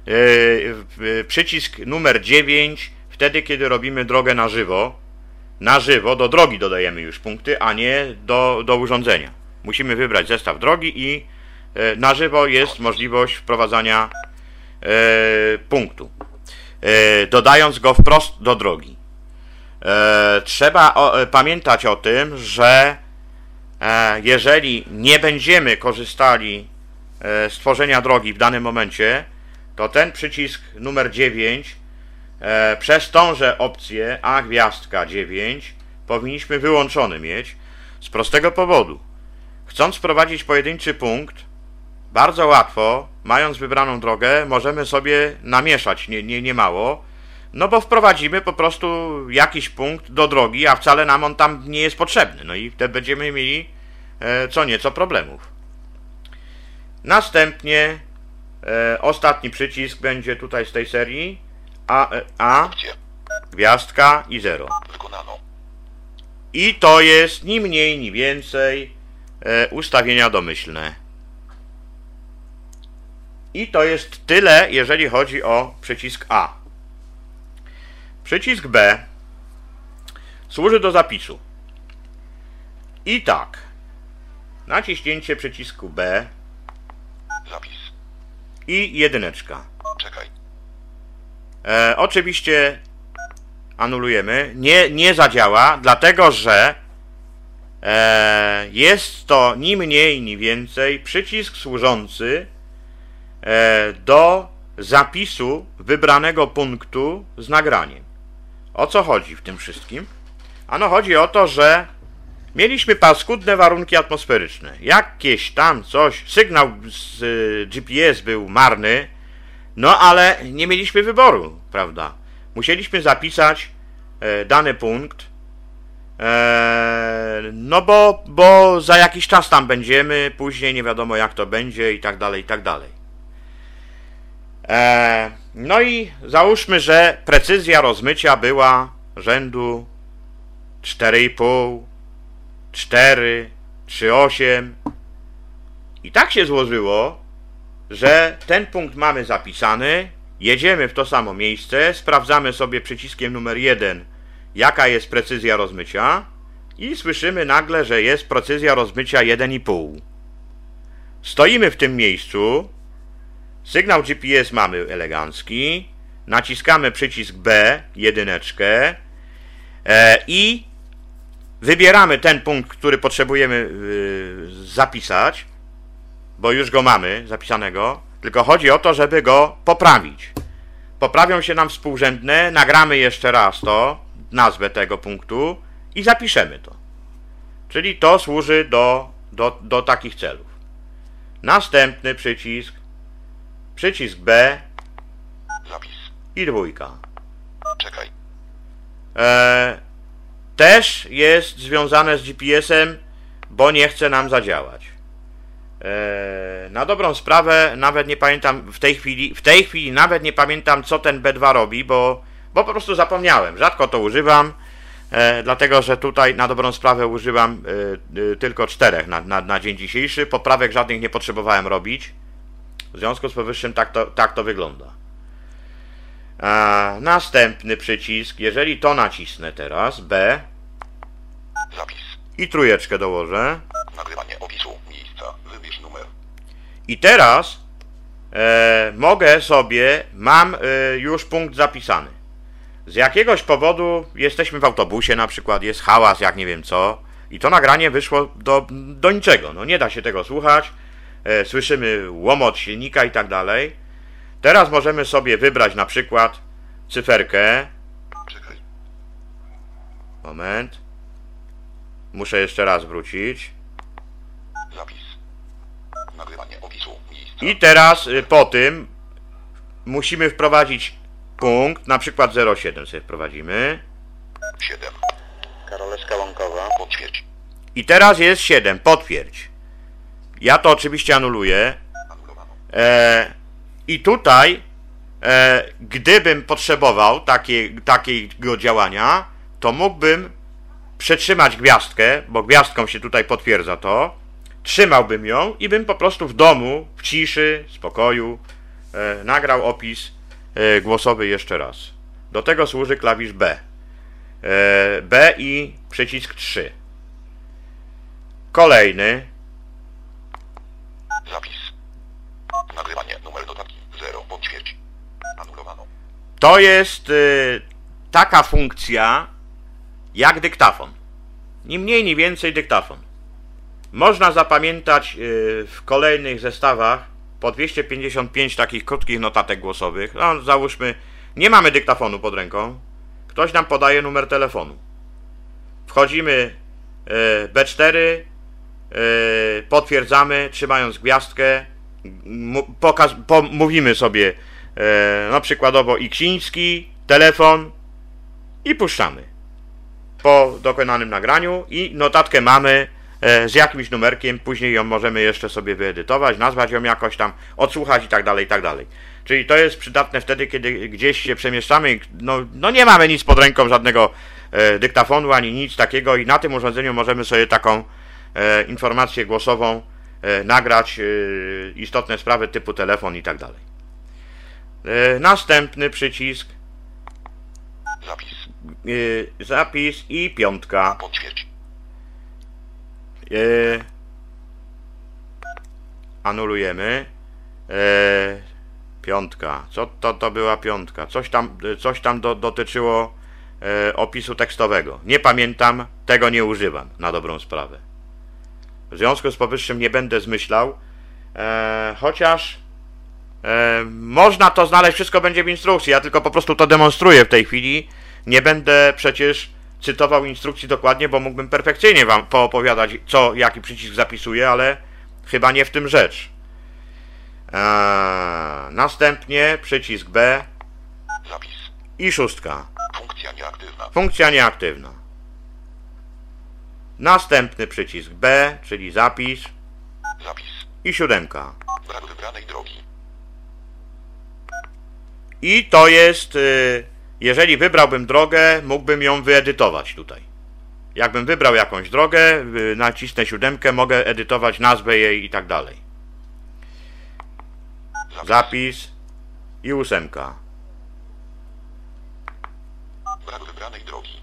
Eee, przycisk numer 9, wtedy kiedy robimy drogę na żywo. Na żywo, do drogi dodajemy już punkty, a nie do, do urządzenia. Musimy wybrać zestaw drogi i na żywo jest możliwość wprowadzania e, punktu, e, dodając go wprost do drogi. E, trzeba e, pamiętać o tym, że e, jeżeli nie będziemy korzystali e, z tworzenia drogi w danym momencie, to ten przycisk numer 9 e, przez tąże opcję A gwiazdka 9 powinniśmy wyłączony mieć z prostego powodu. Chcąc wprowadzić pojedynczy punkt, bardzo łatwo, mając wybraną drogę, możemy sobie namieszać nie, nie, nie mało, no bo wprowadzimy po prostu jakiś punkt do drogi, a wcale nam on tam nie jest potrzebny. No i wtedy będziemy mieli e, co nieco problemów. Następnie e, ostatni przycisk będzie tutaj z tej serii A, e, A gwiazdka i 0. Wykonano. I to jest ni mniej, ni więcej e, ustawienia domyślne. I to jest tyle, jeżeli chodzi o przycisk A. Przycisk B służy do zapisu. I tak, naciśnięcie przycisku B Zapis. i jedyneczka. Czekaj. E, oczywiście anulujemy. Nie, nie zadziała, dlatego że e, jest to ni mniej, ni więcej przycisk służący do zapisu wybranego punktu z nagraniem. O co chodzi w tym wszystkim? Ano chodzi o to, że mieliśmy paskudne warunki atmosferyczne. Jakieś tam coś, sygnał z y, GPS był marny, no ale nie mieliśmy wyboru, prawda? Musieliśmy zapisać e, dany punkt, e, no bo, bo za jakiś czas tam będziemy, później nie wiadomo jak to będzie i tak dalej, i tak dalej. E, no i załóżmy, że precyzja rozmycia była rzędu 4,5, 4, 3,8 i tak się złożyło, że ten punkt mamy zapisany, jedziemy w to samo miejsce, sprawdzamy sobie przyciskiem numer 1, jaka jest precyzja rozmycia. I słyszymy nagle, że jest precyzja rozmycia 1,5. Stoimy w tym miejscu, sygnał GPS mamy elegancki, naciskamy przycisk B, jedyneczkę e, i wybieramy ten punkt, który potrzebujemy y, zapisać, bo już go mamy zapisanego, tylko chodzi o to, żeby go poprawić. Poprawią się nam współrzędne, nagramy jeszcze raz to, nazwę tego punktu i zapiszemy to. Czyli to służy do, do, do takich celów. Następny przycisk, przycisk B Zapis. i dwójka. Czekaj. E, też jest związane z GPS-em, bo nie chce nam zadziałać. E, na dobrą sprawę nawet nie pamiętam w tej chwili, w tej chwili nawet nie pamiętam co ten B2 robi, bo, bo po prostu zapomniałem. Rzadko to używam. e, dlatego że tutaj na dobrą sprawę używam e, e, tylko czterech na, na, na dzień dzisiejszy. Poprawek żadnych nie potrzebowałem robić. W związku z powyższym tak to, tak to wygląda. E, następny przycisk, jeżeli to nacisnę teraz, B Zapis. i trójeczkę dołożę. Nagrywanie opisu. Miejsca. Wybierz numer. I teraz e, mogę sobie, mam e, już punkt zapisany. Z jakiegoś powodu jesteśmy w autobusie na przykład, jest hałas, jak nie wiem co, i to nagranie wyszło do, do niczego. No nie da się tego słuchać, słyszymy łomot silnika i tak dalej. Teraz możemy sobie wybrać na przykład cyferkę. Czekaj. Moment. Muszę jeszcze raz wrócić. Zapis. Nagrywanie opisu. Miejsca. I teraz y, po tym musimy wprowadzić punkt, na przykład 07 sobie wprowadzimy. 7. Karolewska Łąkowa. Potwierdź. I teraz jest 7, potwierdź. Ja to oczywiście anuluję. E, I tutaj, e, gdybym potrzebował takie, takiego działania, to mógłbym przetrzymać gwiazdkę, bo gwiazdką się tutaj potwierdza to. Trzymałbym ją i bym po prostu w domu, w ciszy, spokoju, e, nagrał opis e, głosowy jeszcze raz. Do tego służy klawisz B. E, B i przycisk 3. Kolejny, Zapis. Nagrywanie numer notatki 0. Potwierdź. Anulowano. To jest y, taka funkcja jak dyktafon. Ni mniej, ni więcej dyktafon. Można zapamiętać y, w kolejnych zestawach po 255 takich krótkich notatek głosowych. No, załóżmy, nie mamy dyktafonu pod ręką. Ktoś nam podaje numer telefonu. Wchodzimy y, B4, y, potwierdzamy, trzymając gwiazdkę. Pokaz, po, mówimy sobie e, no przykładowo Iksiński, telefon i puszczamy po dokonanym nagraniu i notatkę mamy e, z jakimś numerkiem, później ją możemy jeszcze sobie wyedytować, nazwać ją jakoś tam, odsłuchać i tak dalej, i tak dalej. Czyli to jest przydatne wtedy, kiedy gdzieś się przemieszczamy, no, no nie mamy nic pod ręką, żadnego dyktafonu ani nic takiego i na tym urządzeniu możemy sobie taką informację głosową e, nagrać, e, istotne sprawy typu telefon i tak dalej. E, Następny przycisk, Zapis. e, zapis i piątka. Potwierdź. E, anulujemy. E, piątka. Co to, to była piątka? Coś tam, coś tam do, dotyczyło e, opisu tekstowego. Nie pamiętam, tego nie używam, na dobrą sprawę. W związku z powyższym nie będę zmyślał, e, chociaż e, można to znaleźć, wszystko będzie w instrukcji, ja tylko po prostu to demonstruję w tej chwili. Nie będę przecież cytował instrukcji dokładnie, bo mógłbym perfekcyjnie wam poopowiadać, co, jaki przycisk zapisuję, ale chyba nie w tym rzecz. Eee, następnie przycisk B Zapis. i szóstka. Funkcja nieaktywna. Funkcja nieaktywna. Następny przycisk B, czyli zapis Zapis. i siódemka. Brak wybranej drogi. I to jest, y, jeżeli wybrałbym drogę, mógłbym ją wyedytować tutaj. Jakbym wybrał jakąś drogę, y, nacisnę siódemkę, mogę edytować nazwę jej i tak dalej. Zapis. I ósemka. Brak wybranej drogi.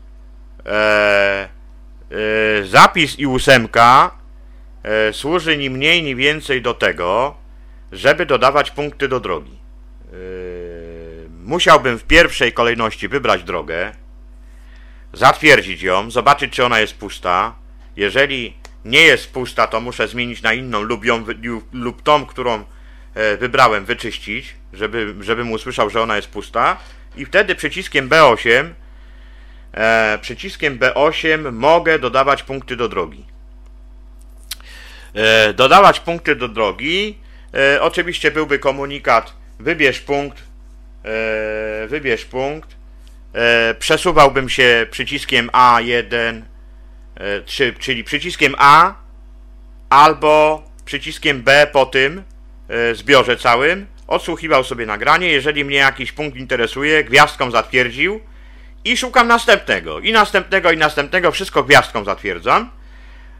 E, e, zapis i ósemka e, służy ni mniej, ni więcej do tego, żeby dodawać punkty do drogi. E, musiałbym w pierwszej kolejności wybrać drogę, zatwierdzić ją, zobaczyć, czy ona jest pusta. Jeżeli nie jest pusta, to muszę zmienić na inną lub, ją, lub tą, którą e, wybrałem, wyczyścić, żeby, żebym usłyszał, że ona jest pusta. I wtedy przyciskiem B8 e, przyciskiem B8 mogę dodawać punkty do drogi. E, dodawać punkty do drogi. E, oczywiście byłby komunikat wybierz punkt, e, wybierz punkt. E, przesuwałbym się przyciskiem A1, e, czy, czyli przyciskiem A albo przyciskiem B po tym e, zbiorze całym. Odsłuchiwał sobie nagranie. Jeżeli mnie jakiś punkt interesuje, gwiazdką zatwierdził i szukam następnego, i następnego, i następnego, wszystko gwiazdką zatwierdzam.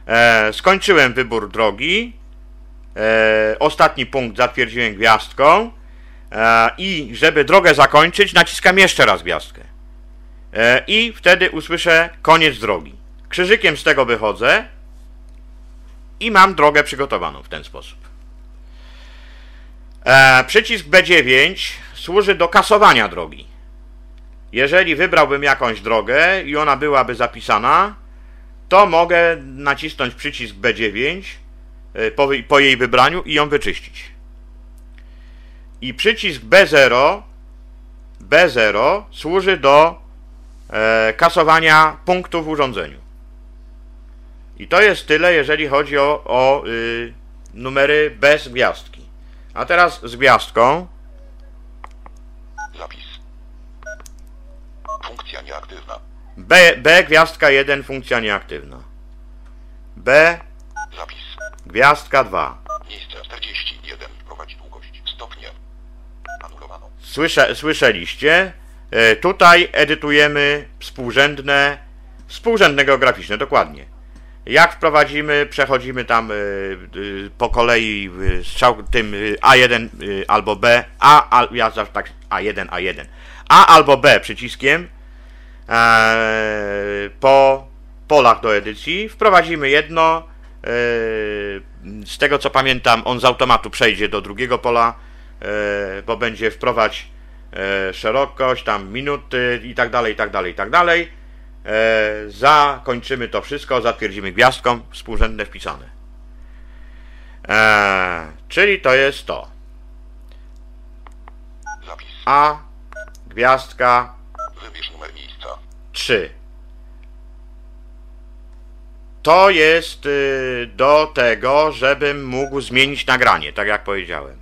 E, skończyłem wybór drogi, e, ostatni punkt zatwierdziłem gwiazdką e, i żeby drogę zakończyć, naciskam jeszcze raz gwiazdkę. E, I wtedy usłyszę koniec drogi. Krzyżykiem z tego wychodzę i mam drogę przygotowaną w ten sposób. E, przycisk B9 służy do kasowania drogi. Jeżeli wybrałbym jakąś drogę i ona byłaby zapisana, to mogę nacisnąć przycisk B9 e, po, po jej wybraniu i ją wyczyścić. I przycisk B0 B0 służy do e, kasowania punktów w urządzeniu. I to jest tyle, jeżeli chodzi o, o y, numery bez gwiazdki. A teraz z gwiazdką. Zapis. Funkcja nieaktywna. B, B gwiazdka 1 funkcja nieaktywna. B Zapis. gwiazdka 2. Miejsce 41. Prowadzi długość. Stopnie. Anulowano. Słysze, słyszeliście? E, tutaj edytujemy współrzędne, współrzędne geograficzne, dokładnie. Jak wprowadzimy, przechodzimy tam y, y, po kolei y, strzał tym y, A1 y, albo B, A, al, ja zawsze tak A1, A1, A albo B przyciskiem e, po polach do edycji. Wprowadzimy jedno, e, z tego co pamiętam, on z automatu przejdzie do drugiego pola, e, bo będzie wprowadź e, szerokość, tam minuty i tak dalej, i tak dalej, i tak dalej. E, zakończymy to wszystko, zatwierdzimy gwiazdką, współrzędne wpisane. E, czyli to jest to. A, gwiazdka Wybierz numer miejsca. 3. To jest y, do tego, żebym mógł zmienić nagranie, tak jak powiedziałem.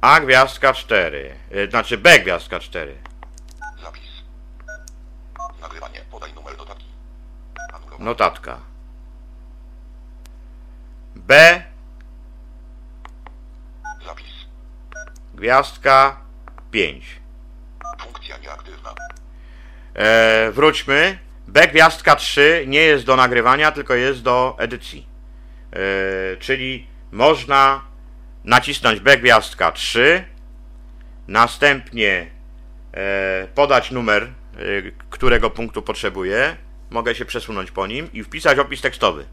A gwiazdka 4, y, znaczy B gwiazdka 4. Zapis. Nagrywanie. Podaj numer notatki. Anulowano. Notatka. B Zapis. gwiazdka 5. Nieaktywna. E, wróćmy. B gwiazdka 3 nie jest do nagrywania, tylko jest do edycji. E, czyli można nacisnąć B gwiazdka 3, następnie e, podać numer, e, którego punktu potrzebuję. Mogę się przesunąć po nim i wpisać opis tekstowy.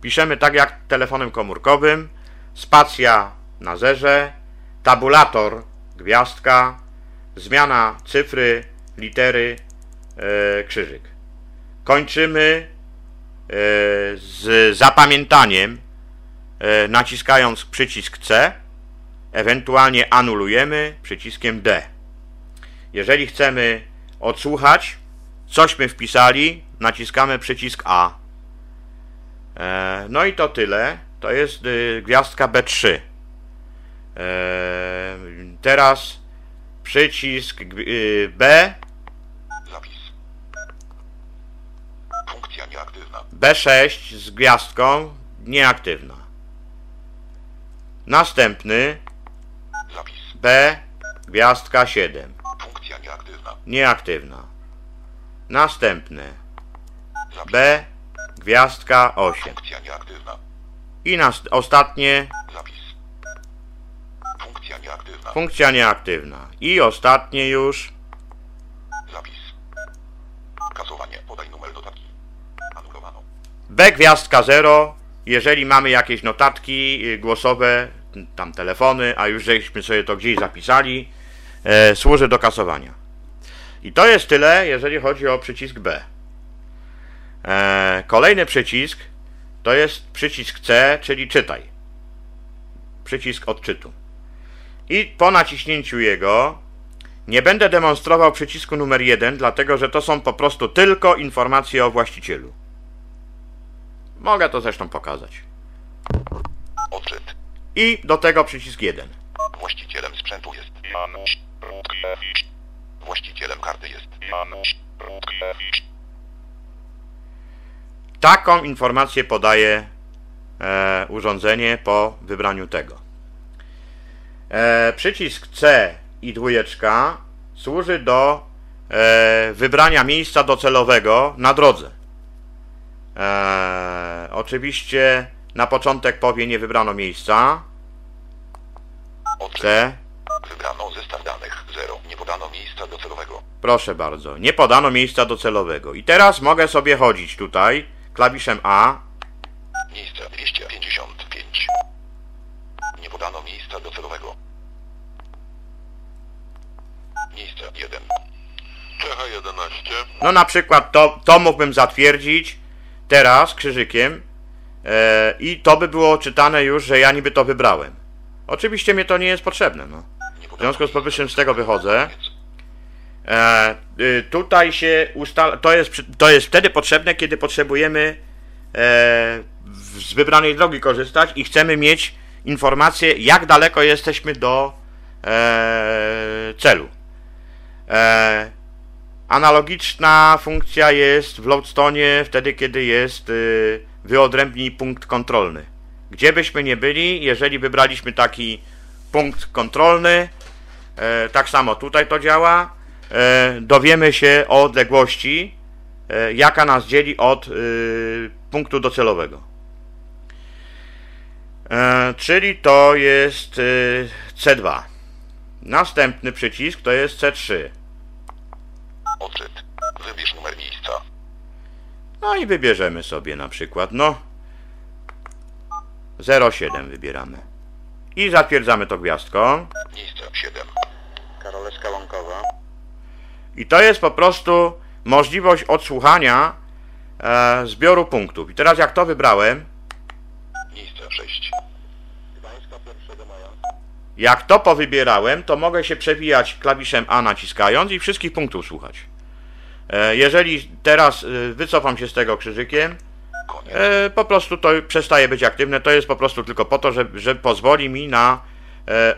Piszemy tak jak telefonem komórkowym, spacja na zerze, tabulator, gwiazdka, zmiana cyfry, litery, e, krzyżyk. Kończymy e, z zapamiętaniem, e, naciskając przycisk C, ewentualnie anulujemy przyciskiem D. Jeżeli chcemy odsłuchać, cośmy wpisali, naciskamy przycisk A. E, no i to tyle. To jest y, gwiazdka B3. E, teraz przycisk y, B, Zapis. Funkcja nieaktywna. B6 z gwiazdką nieaktywna. Następny Zapis. B, gwiazdka 7, Funkcja nieaktywna. nieaktywna. Następny Zapis. B, gwiazdka 8. Funkcja nieaktywna. I nas, ostatnie Zapis. Funkcja nieaktywna. funkcja nieaktywna. I ostatnie już Zapis. Kasowanie. Podaj numer notatki. Anulowano. B gwiazdka 0, jeżeli mamy jakieś notatki y, głosowe, tam telefony, a już żeśmy sobie to gdzieś zapisali, e, służy do kasowania. I to jest tyle, jeżeli chodzi o przycisk B. E, kolejny przycisk to jest przycisk C, czyli czytaj. Przycisk odczytu. I po naciśnięciu jego nie będę demonstrował przycisku numer 1, dlatego że to są po prostu tylko informacje o właścicielu. Mogę to zresztą pokazać. Odczyt. I do tego przycisk 1. Właścicielem sprzętu jest. Janusz Rutkiewicz. Właścicielem karty jest. Janusz Rutkiewicz. Taką informację podaje e, urządzenie po wybraniu tego. E, przycisk C i dwójeczka służy do e, wybrania miejsca docelowego na drodze. E, oczywiście na początek powie nie wybrano miejsca. C. Wybrano zestaw danych 0. Nie podano miejsca docelowego. Proszę bardzo, nie podano miejsca docelowego. I teraz mogę sobie chodzić tutaj klawiszem A. Miejsce 255. Nie podano miejsca docelowego. Miejsce 1. Czecha 11. No na przykład to, to mógłbym zatwierdzić teraz krzyżykiem e, i to by było czytane już, że ja niby to wybrałem. Oczywiście mnie to nie jest potrzebne. No. W związku z powyższym z tego wychodzę. E, y, tutaj się ustala, to jest, to jest wtedy potrzebne, kiedy potrzebujemy e, z wybranej drogi korzystać i chcemy mieć informację, jak daleko jesteśmy do e, celu. E, analogiczna funkcja jest w Loadstone wtedy, kiedy jest y, wyodrębnij punkt kontrolny. Gdzie byśmy nie byli, jeżeli wybraliśmy taki punkt kontrolny, E, tak samo tutaj to działa. E, dowiemy się o odległości, e, jaka nas dzieli od e, punktu docelowego. Czyli to jest e, C2. Następny przycisk to jest C3. Odczyt. Wybierz numer miejsca. No i wybierzemy sobie na przykład, no 07 wybieramy. I zatwierdzamy to gwiazdką. Miejsce 7. Karolewska Łąkowa. I to jest po prostu możliwość odsłuchania e, zbioru punktów. I teraz jak to wybrałem, Miejsce 6. Gdańska 1 maja. jak to powybierałem, to mogę się przewijać klawiszem A naciskając i wszystkich punktów słuchać. E, jeżeli teraz e, wycofam się z tego krzyżykiem, e, po prostu to przestaje być aktywne. To jest po prostu tylko po to, że, że pozwoli mi na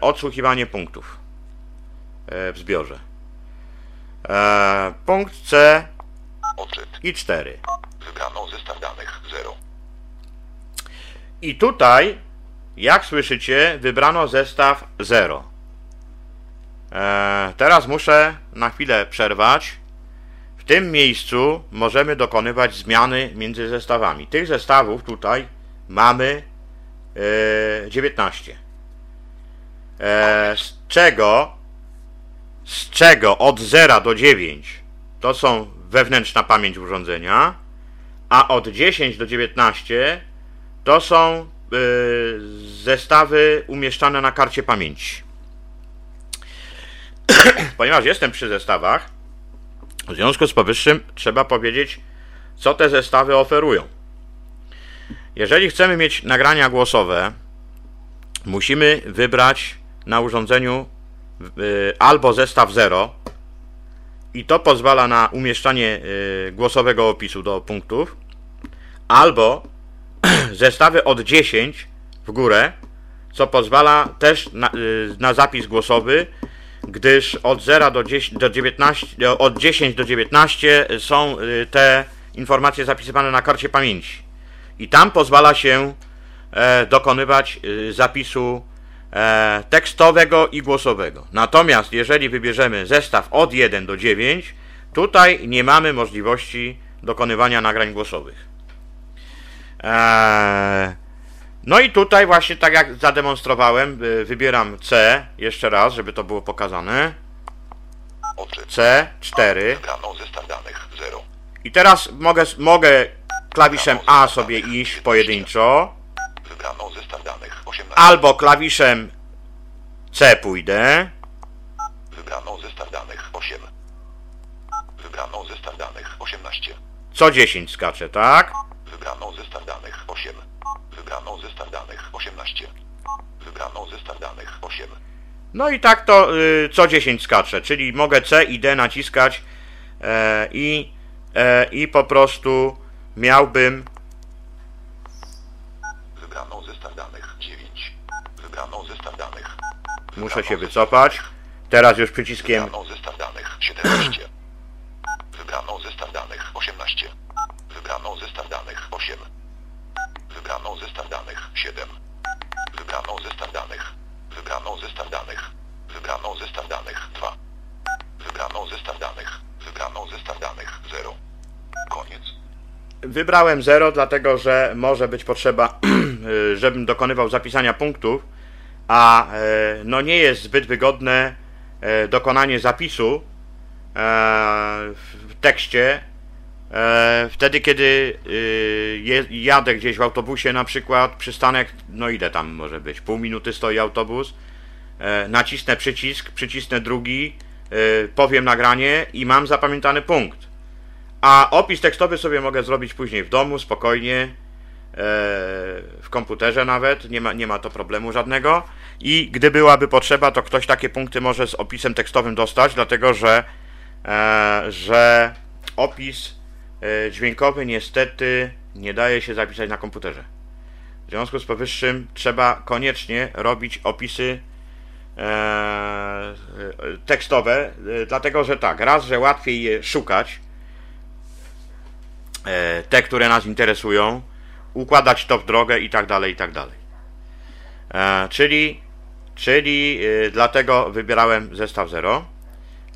odsłuchiwanie punktów w zbiorze. Punkt C i 4. Wybrano zestaw danych 0. I tutaj, jak słyszycie, wybrano zestaw 0. Eee, teraz muszę na chwilę przerwać. Tym miejscu możemy dokonywać zmiany między zestawami. Tych zestawów tutaj mamy e, 19. E, z czego z czego od 0 do 9 to są wewnętrzna pamięć urządzenia, a od 10 do 19 to są y, zestawy umieszczane na karcie pamięci. Ponieważ jestem przy zestawach, w związku z powyższym trzeba powiedzieć, co te zestawy oferują. Jeżeli chcemy mieć nagrania głosowe, musimy wybrać na urządzeniu y, albo zestaw 0 i to pozwala na umieszczanie y, głosowego opisu do punktów, albo zestawy od 10 w górę, co pozwala też na, y, na zapis głosowy, gdyż od 0 do 10 do 19, od 10 do 19 są y, te informacje zapisywane na karcie pamięci. I tam pozwala się e, dokonywać y, zapisu e, tekstowego i głosowego. Natomiast jeżeli wybierzemy zestaw od 1 do 9, tutaj nie mamy możliwości dokonywania nagrań głosowych. Eee, no i tutaj właśnie tak jak zademonstrowałem, y, wybieram C jeszcze raz, żeby to było pokazane. Odczyt. C4 Wybrano zestaw danych 0. i teraz mogę, mogę klawiszem A sobie iść pojedynczo, Wybrano zestaw danych 18. albo klawiszem C pójdę, Wybrano zestaw danych 8. Wybrano zestaw danych 18. co 10 skaczę, tak? Wybrano zestaw danych 8. Wybrano zestaw danych 18. Wybrano zestaw danych 8. No i tak to y, co 10 skaczę, czyli mogę C i D naciskać e, i, e, i po prostu miałbym Wybrano zestaw danych 9. Wybrano zestaw danych. Muszę się Wybrano wycofać. Teraz już przyciskiem Wybrano zestaw danych 17. Wybrano zestaw danych 18. Wybrano zestaw danych 8. Wybrano zestaw danych 7. Wybrano zestaw danych. Wybrano zestaw danych. Wybrano zestaw danych 2. Wybrano zestaw danych. Wybrano zestaw danych 0. Koniec. Wybrałem 0, dlatego że może być potrzeba, y, żebym dokonywał zapisania punktów, a e, no nie jest zbyt wygodne e, dokonanie zapisu e, w tekście e, wtedy, kiedy y, jadę gdzieś w autobusie na przykład, przystanek, no ile tam może być, pół minuty stoi autobus, e, nacisnę przycisk, przycisnę drugi, e, powiem nagranie i mam zapamiętany punkt. A opis tekstowy sobie mogę zrobić później w domu, spokojnie, e, w komputerze nawet, nie ma, nie ma to problemu żadnego. I gdy byłaby potrzeba, to ktoś takie punkty może z opisem tekstowym dostać, dlatego że, e, że opis e, dźwiękowy niestety nie daje się zapisać na komputerze. W związku z powyższym trzeba koniecznie robić opisy e, e, tekstowe, e, dlatego że tak, raz, że łatwiej je szukać, e, te, które nas interesują, układać to w drogę i tak dalej, i tak dalej. E, czyli, czyli e, dlatego wybierałem zestaw 0,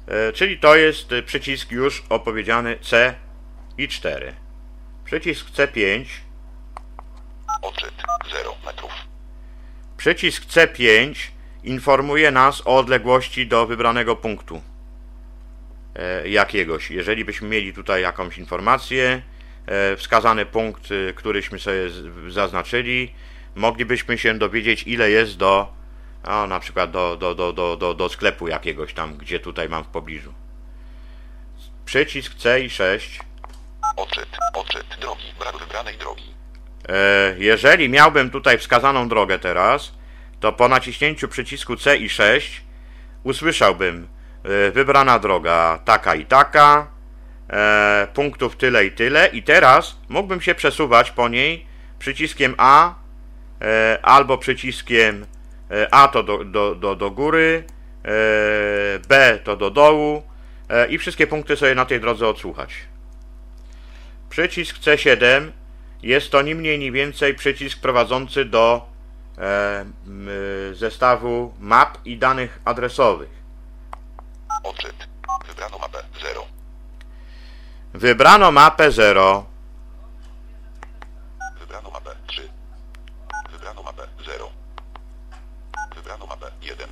e, czyli to jest e, przycisk już opowiedziany C i 4. Przycisk C5, Odczyt 0 metrów. przycisk C5 informuje nas o odległości do wybranego punktu e, jakiegoś. Jeżeli byśmy mieli tutaj jakąś informację, e, wskazany punkt, y, któryśmy sobie zaznaczyli, moglibyśmy się dowiedzieć, ile jest do, o, na przykład do, do, do, do, do, do sklepu jakiegoś tam, gdzie tutaj mam w pobliżu. Przycisk C i 6 Odczyt. Odczyt drogi. Brak wybranej drogi. E, Jeżeli miałbym tutaj wskazaną drogę teraz, to po naciśnięciu przycisku C i 6 usłyszałbym e, wybrana droga taka i taka, e, punktów tyle i tyle i teraz mógłbym się przesuwać po niej przyciskiem A albo przyciskiem A to do, do, do, do góry, B to do dołu i wszystkie punkty sobie na tej drodze odsłuchać. Przycisk C7 jest to ni mniej ni więcej przycisk prowadzący do e, m, zestawu map i danych adresowych. Odczyt. Wybrano mapę 0. Wybrano mapę 0, Wybrano mapę 3. Wybrano mapę 0. Wybrano mapę 1.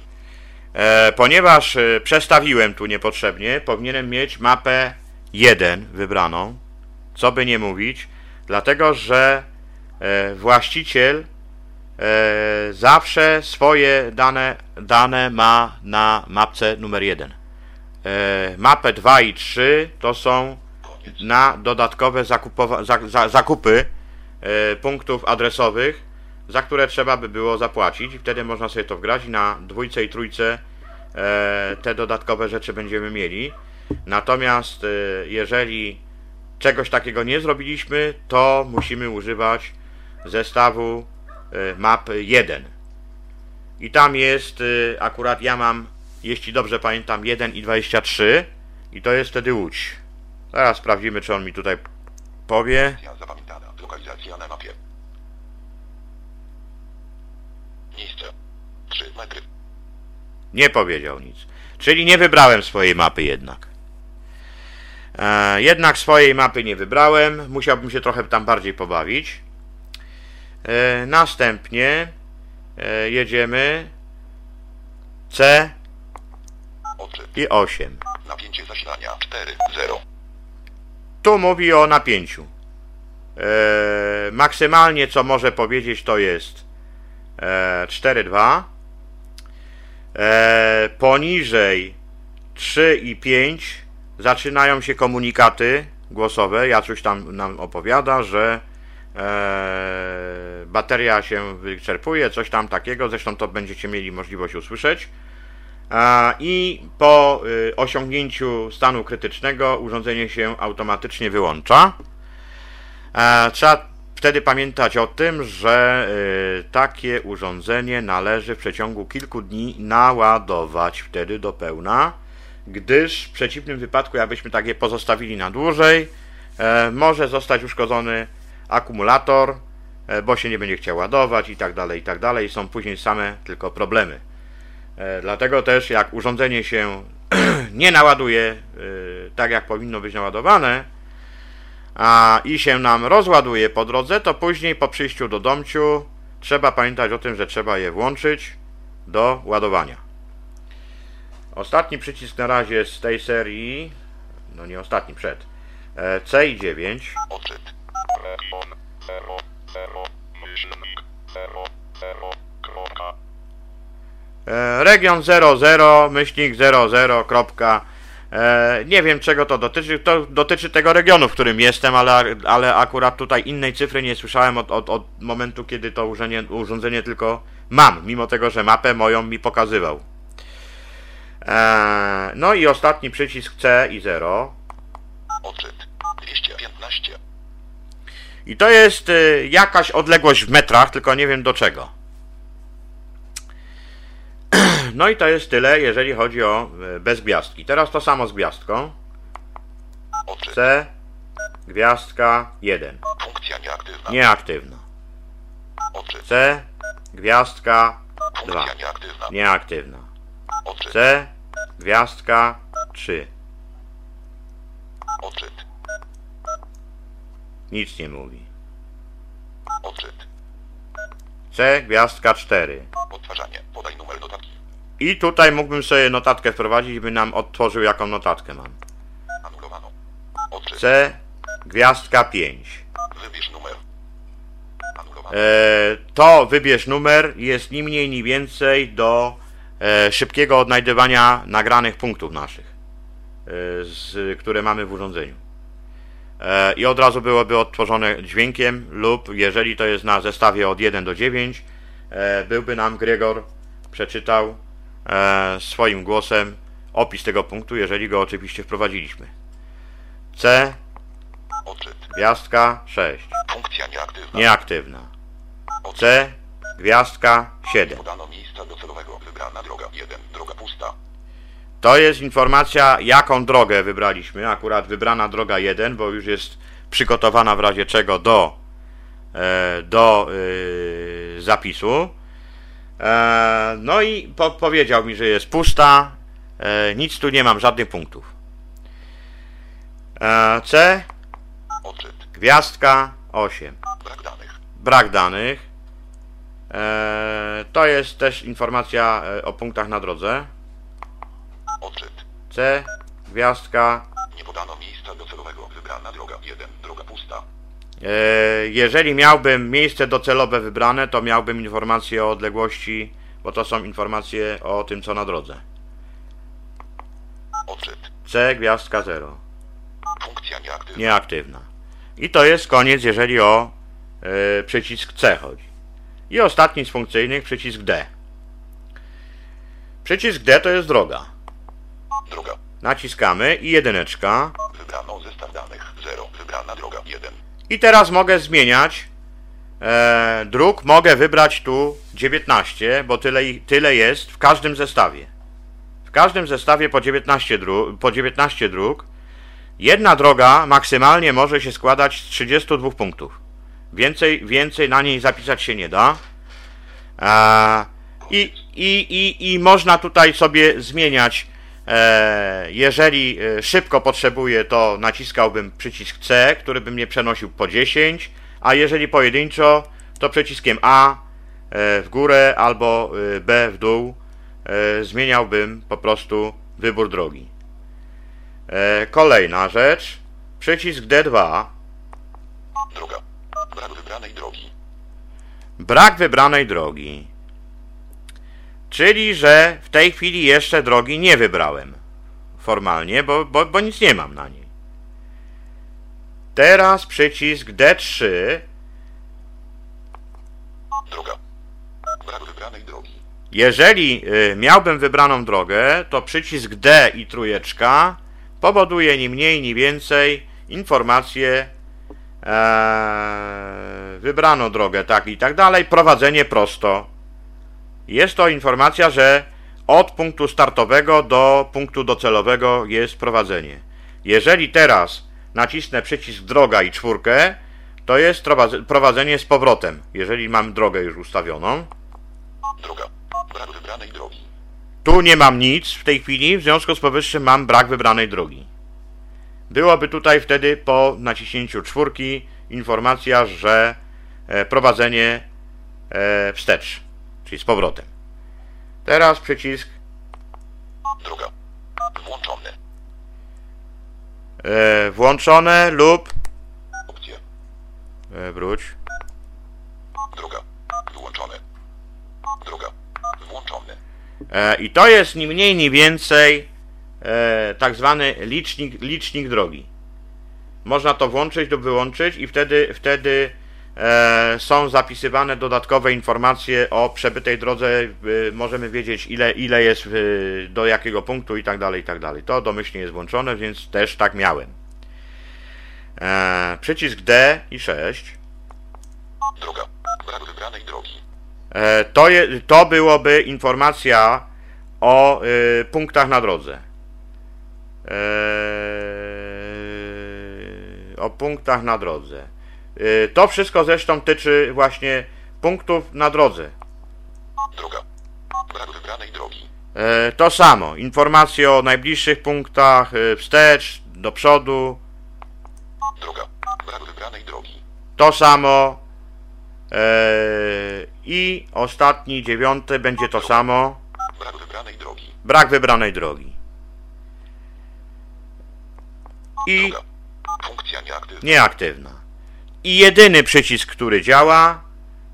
e, ponieważ e, przestawiłem tu niepotrzebnie, powinienem mieć mapę 1 wybraną, co by nie mówić, dlatego że e, właściciel e, zawsze swoje dane, dane ma na mapce numer 1. E, mapę 2 i 3 to są na dodatkowe zakupowa- za- za- zakupy e, punktów adresowych, za które trzeba by było zapłacić. Wtedy można sobie to wgrać na dwójce i trójce te dodatkowe rzeczy będziemy mieli. Natomiast jeżeli czegoś takiego nie zrobiliśmy, to musimy używać zestawu e, map 1. I tam jest, e, akurat ja mam, jeśli dobrze pamiętam, 1 i 23 i to jest wtedy Łódź. Zaraz sprawdzimy, czy on mi tutaj powie. Zapamiętana. Lokalizacja na mapie. Miejsce. 3 metry. Nie powiedział nic. Czyli nie wybrałem swojej mapy jednak. E, jednak swojej mapy nie wybrałem. Musiałbym się trochę tam bardziej pobawić. E, następnie e, jedziemy C i 8. Napięcie zasilania 4. 0. Tu mówi o napięciu. Maksymalnie co może powiedzieć to jest e, 4,2. E, poniżej 3 i 5 zaczynają się komunikaty głosowe. Jacuś tam nam opowiada, że e, bateria się wyczerpuje, coś tam takiego. Zresztą to będziecie mieli możliwość usłyszeć. A, I po y, osiągnięciu stanu krytycznego urządzenie się automatycznie wyłącza. E, Trzeba wtedy pamiętać o tym, że y, takie urządzenie należy w przeciągu kilku dni naładować wtedy do pełna, gdyż w przeciwnym wypadku, jakbyśmy takie pozostawili na dłużej, e, może zostać uszkodzony akumulator, e, bo się nie będzie chciał ładować i tak dalej, i tak dalej. Są później same tylko problemy. E, Dlatego też jak urządzenie się nie naładuje tak, jak powinno być naładowane, a i się nam rozładuje po drodze, to później po przyjściu do domciu trzeba pamiętać o tym, że trzeba je włączyć do ładowania. Ostatni przycisk na razie z tej serii, no nie ostatni, przed, e, CI9. Odczyt. Region 0, 0, myślnik 0, 0, kropka. E, Region 00, myślnik 00, kropka. E, nie wiem czego to dotyczy. To dotyczy tego regionu, w którym jestem, ale, ale akurat tutaj innej cyfry nie słyszałem od, od, od momentu, kiedy to urządzenie, urządzenie tylko mam, mimo tego, że mapę moją mi pokazywał. E, no i ostatni przycisk C i 0. Odczyt. 215. I to jest y, jakaś odległość w metrach, tylko nie wiem do czego. No i to jest tyle, jeżeli chodzi o y, bez gwiazdki. Teraz to samo z gwiazdką. Odczyt. C, gwiazdka 1. Funkcja nieaktywna. Nieaktywna. Odczyt. C, gwiazdka 2. Funkcja nieaktywna. Nieaktywna. Odczyt. C, gwiazdka 3. Odczyt. Nic nie mówi. Odczyt. C, gwiazdka 4. Odtwarzanie. Podaj numer notatki. I tutaj mógłbym sobie notatkę wprowadzić, by nam odtworzył jaką notatkę mam. Anulowano. Odczyt. C, gwiazdka 5. Wybierz numer. Anulowano. E, to wybierz numer jest ni mniej ni więcej do szybkiego odnajdywania nagranych punktów naszych, e, z, które mamy w urządzeniu. E, I od razu byłoby odtworzone dźwiękiem lub jeżeli to jest na zestawie od 1 do 9, e, byłby nam Gregor przeczytał e, swoim głosem opis tego punktu, jeżeli go oczywiście wprowadziliśmy. C, Odczyt. gwiazdka 6, Funkcja nieaktywna. nieaktywna. C, gwiazdka 7. Podano miejsca docelowego. Wybrana droga 1. Droga pusta. To jest informacja, jaką drogę wybraliśmy. Akurat wybrana droga 1, bo już jest przygotowana w razie czego do, e, do e, zapisu. E, no i po, powiedział mi, że jest pusta. Nic tu nie mam, żadnych punktów. C, gwiazdka 8. Brak danych. brak danych. E, to jest też informacja e, o punktach na drodze. Odczyt. C, gwiazdka. Nie podano miejsca docelowego. Wybrana droga 1. Droga pusta. E, jeżeli miałbym miejsce docelowe wybrane, to miałbym informację o odległości, bo to są informacje o tym, co na drodze. Odczyt. C, gwiazdka 0. Funkcja nieaktywna. Nieaktywna. I to jest koniec, jeżeli o e, przycisk C chodzi. I ostatni z funkcyjnych, przycisk D. Przycisk D to jest droga. Droga. Naciskamy i jedyneczka. Wybrano zestaw danych 0. Wybrana droga 1. I teraz mogę zmieniać e, dróg. Mogę wybrać tu 19, bo tyle, tyle jest w każdym zestawie. W każdym zestawie po 19, dróg, po 19 dróg. Jedna droga maksymalnie może się składać z 32 punktów. Więcej, więcej na niej zapisać się nie da. I, i, i, I można tutaj sobie zmieniać. E, jeżeli e, szybko potrzebuję, to naciskałbym przycisk C, który by mnie przenosił po 10, a jeżeli pojedynczo, to przyciskiem A e, w górę albo B w dół zmieniałbym po prostu wybór drogi. Kolejna rzecz, przycisk D2, Droga. Brak wybranej drogi. brak wybranej drogi. Czyli, że w tej chwili jeszcze drogi nie wybrałem formalnie, bo, bo, bo nic nie mam na niej. Teraz przycisk D3, Droga. Brak wybranej drogi. jeżeli y, miałbym wybraną drogę, to przycisk D i trójeczka powoduje ni mniej, ni więcej informację e, wybrano drogę, tak i tak dalej, prowadzenie prosto. Jest to informacja, że od punktu startowego do punktu docelowego jest prowadzenie. Jeżeli teraz nacisnę przycisk droga i czwórkę, to jest prowadze- prowadzenie z powrotem, jeżeli mam drogę już ustawioną. Droga. Brak wybranej drogi. Tu nie mam nic w tej chwili, w związku z powyższym mam brak wybranej drogi. Byłoby tutaj wtedy po naciśnięciu czwórki informacja, że e, prowadzenie e, wstecz, czyli z powrotem. Teraz przycisk Druga. Włączony. e, włączone lub Opcje. wróć. Druga. Wyłączony. Druga. Włączony. I to jest ni mniej, ni więcej e, tak zwany licznik, licznik drogi. Można to włączyć lub wyłączyć i wtedy, wtedy e, są zapisywane dodatkowe informacje o przebytej drodze. E, możemy wiedzieć ile, ile jest e, do jakiego punktu i tak dalej, i tak dalej. To domyślnie jest włączone, więc też tak miałem. E, przycisk D i 6. Druga. Brak wybranej drogi. E, To, je, to byłoby informacja o y, punktach na drodze. E, o punktach na drodze. Y, to wszystko zresztą tyczy właśnie punktów na drodze. Druga. Brak wybranej drogi. E, to samo. Informacje o najbliższych punktach, wstecz, do przodu. Druga. Brak wybranej drogi. To samo. I ostatni, dziewiąty, będzie to samo. Brak wybranej drogi. Brak wybranej drogi. I Druga. Funkcja nieaktywna. nieaktywna. I jedyny przycisk, który działa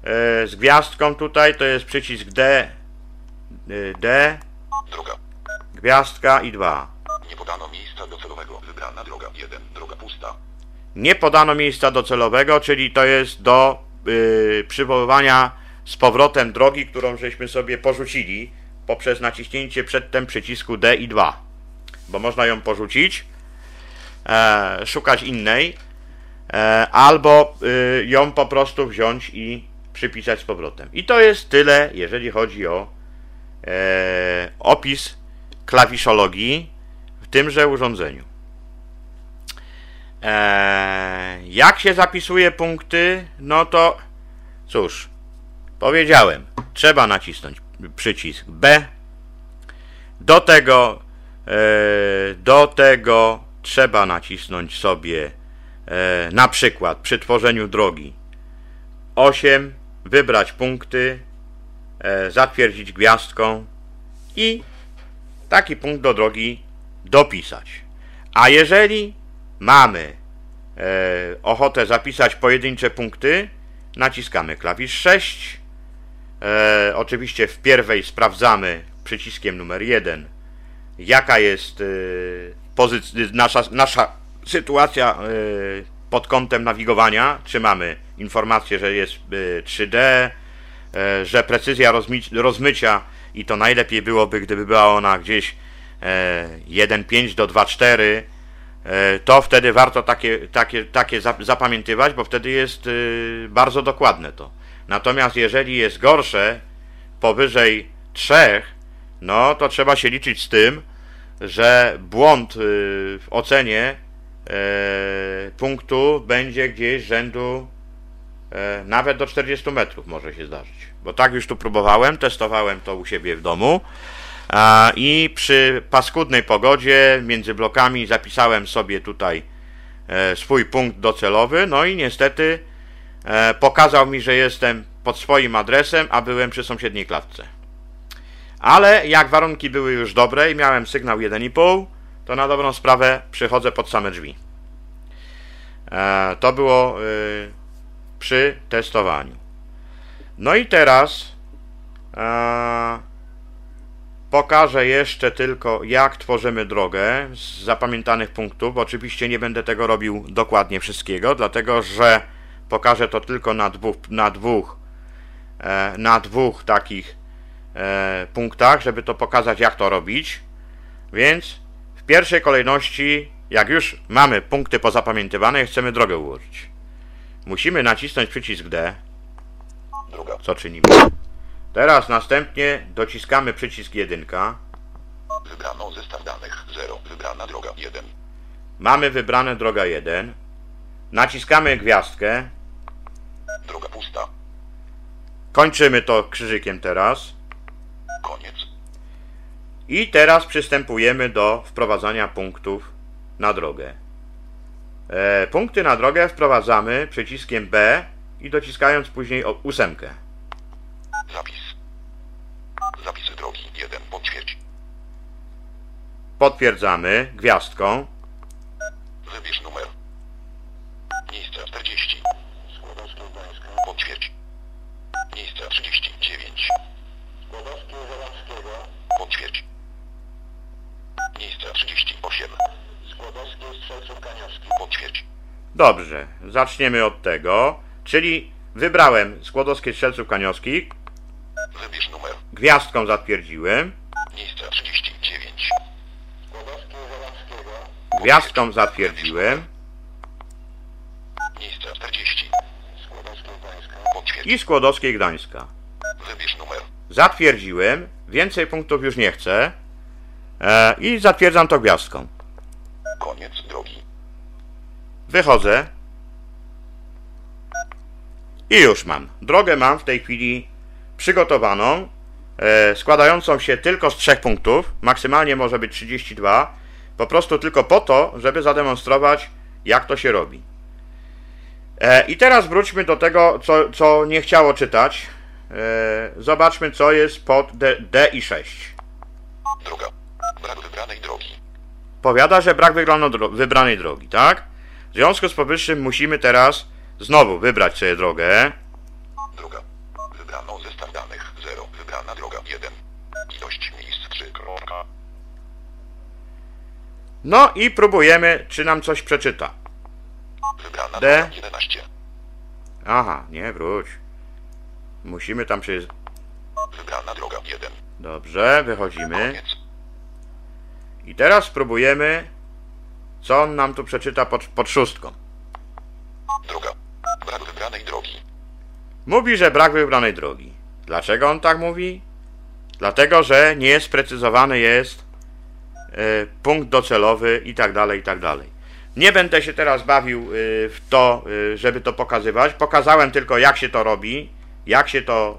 e, z gwiazdką tutaj, to jest przycisk D, e, D, Druga. gwiazdka i 2. Nie podano miejsca docelowego. Wybrana droga. 1. Droga pusta. Nie podano miejsca docelowego, czyli to jest do y, przywoływania z powrotem drogi, którą żeśmy sobie porzucili poprzez naciśnięcie przedtem przycisku D i 2. Bo można ją porzucić, szukać innej, e, albo y, ją po prostu wziąć i przypisać z powrotem. I to jest tyle, jeżeli chodzi o e, opis klawiszologii w tymże urządzeniu. Jak się zapisuje punkty? No to cóż, powiedziałem, trzeba nacisnąć przycisk B. Do tego, e, do tego trzeba nacisnąć sobie e, na przykład przy tworzeniu drogi 8, wybrać punkty, e, zatwierdzić gwiazdką i taki punkt do drogi dopisać. A jeżeli mamy e, ochotę zapisać pojedyncze punkty, naciskamy klawisz 6. E, oczywiście w pierwej sprawdzamy przyciskiem numer 1, jaka jest e, pozyc- nasza, nasza sytuacja e, pod kątem nawigowania, czy mamy informację, że jest e, 3D, e, że precyzja rozmi- rozmycia i to najlepiej byłoby, gdyby była ona gdzieś e, 1.5 do 2.4, e, to wtedy warto takie, takie, takie zap- zapamiętywać, bo wtedy jest y, bardzo dokładne to. Natomiast jeżeli jest gorsze, powyżej 3, no to trzeba się liczyć z tym, że błąd y, w ocenie e, punktu będzie gdzieś rzędu e, nawet do 40 metrów może się zdarzyć. Bo tak już tu próbowałem, testowałem to u siebie w domu i przy paskudnej pogodzie między blokami zapisałem sobie tutaj e, swój punkt docelowy, no i niestety pokazał mi, że jestem pod swoim adresem, a byłem przy sąsiedniej klatce. Ale jak warunki były już dobre i miałem sygnał 1,5, to na dobrą sprawę przychodzę pod same drzwi. E, to było y, przy testowaniu. No i teraz e, pokażę jeszcze tylko, jak tworzymy drogę z zapamiętanych punktów. Oczywiście nie będę tego robił dokładnie wszystkiego, dlatego że pokażę to tylko na dwóch, na dwóch, e, na dwóch takich punktach, żeby to pokazać, jak to robić. Więc w pierwszej kolejności, jak już mamy punkty pozapamiętywane chcemy drogę ułożyć, musimy nacisnąć przycisk D, Druga. co czynimy. Teraz następnie dociskamy przycisk 1. Wybrano zestaw danych. 0. Wybrana droga. 1. Mamy wybrane droga 1. Naciskamy gwiazdkę. Droga pusta. Kończymy to krzyżykiem teraz. Koniec. I teraz przystępujemy do wprowadzania punktów na drogę. E, punkty na drogę wprowadzamy przyciskiem B i dociskając później o- ósemkę. Zapis. Zapisy drogi 1. Potwierdź. Potwierdzamy gwiazdką. Wybierz numer. Miejsce 40. Skłodowski Gdańska. Potwierdź. Miejsce 39. Skłodowski Żelazskiego. Potwierdź. Miejsce 38. Skłodowski Strzelców Kaniowski. Potwierdź. Dobrze, zaczniemy od tego, czyli wybrałem Skłodowskie Strzelców Kaniowskich, Wybierz numer. gwiazdką zatwierdziłem, Miejsce 39. Skłodowski Żelazskiego. gwiazdką zatwierdziłem Miejsce 40. Skłodowski Gdańska. Potwierdź. i Skłodowskiej Gdańska. Wybierz numer. Zatwierdziłem, więcej punktów już nie chcę e, i zatwierdzam to gwiazdką. Koniec drogi. Wychodzę i już mam. Drogę mam w tej chwili przygotowaną, e, składającą się tylko z trzech punktów, maksymalnie może być 32, po prostu tylko po to, żeby zademonstrować, jak to się robi. E, I teraz wróćmy do tego, co, co nie chciało czytać. E, zobaczmy, co jest pod D, D i 6. Droga. Brak wybranej drogi. Powiada, że brak wybranej drogi, tak? W związku z powyższym musimy teraz znowu wybrać sobie drogę. Droga. Wybrano zestaw danych 0. Wybrana droga 1. Ilość miejsc 3. Kropka. No i próbujemy, czy nam coś przeczyta. Wybrana D. droga 11. Aha, nie, wróć. Musimy tam przy... Wybrana droga 1. Dobrze, wychodzimy. Koniec. I teraz spróbujemy, co on nam tu przeczyta pod, pod szóstką. Droga. Brak wybranej drogi. Mówi, że brak wybranej drogi. Dlaczego on tak mówi? Dlatego, że nie sprecyzowany jest e, punkt docelowy i tak dalej, i tak dalej. Nie będę się teraz bawił e, w to, e, żeby to pokazywać. Pokazałem tylko, jak się to robi, jak się to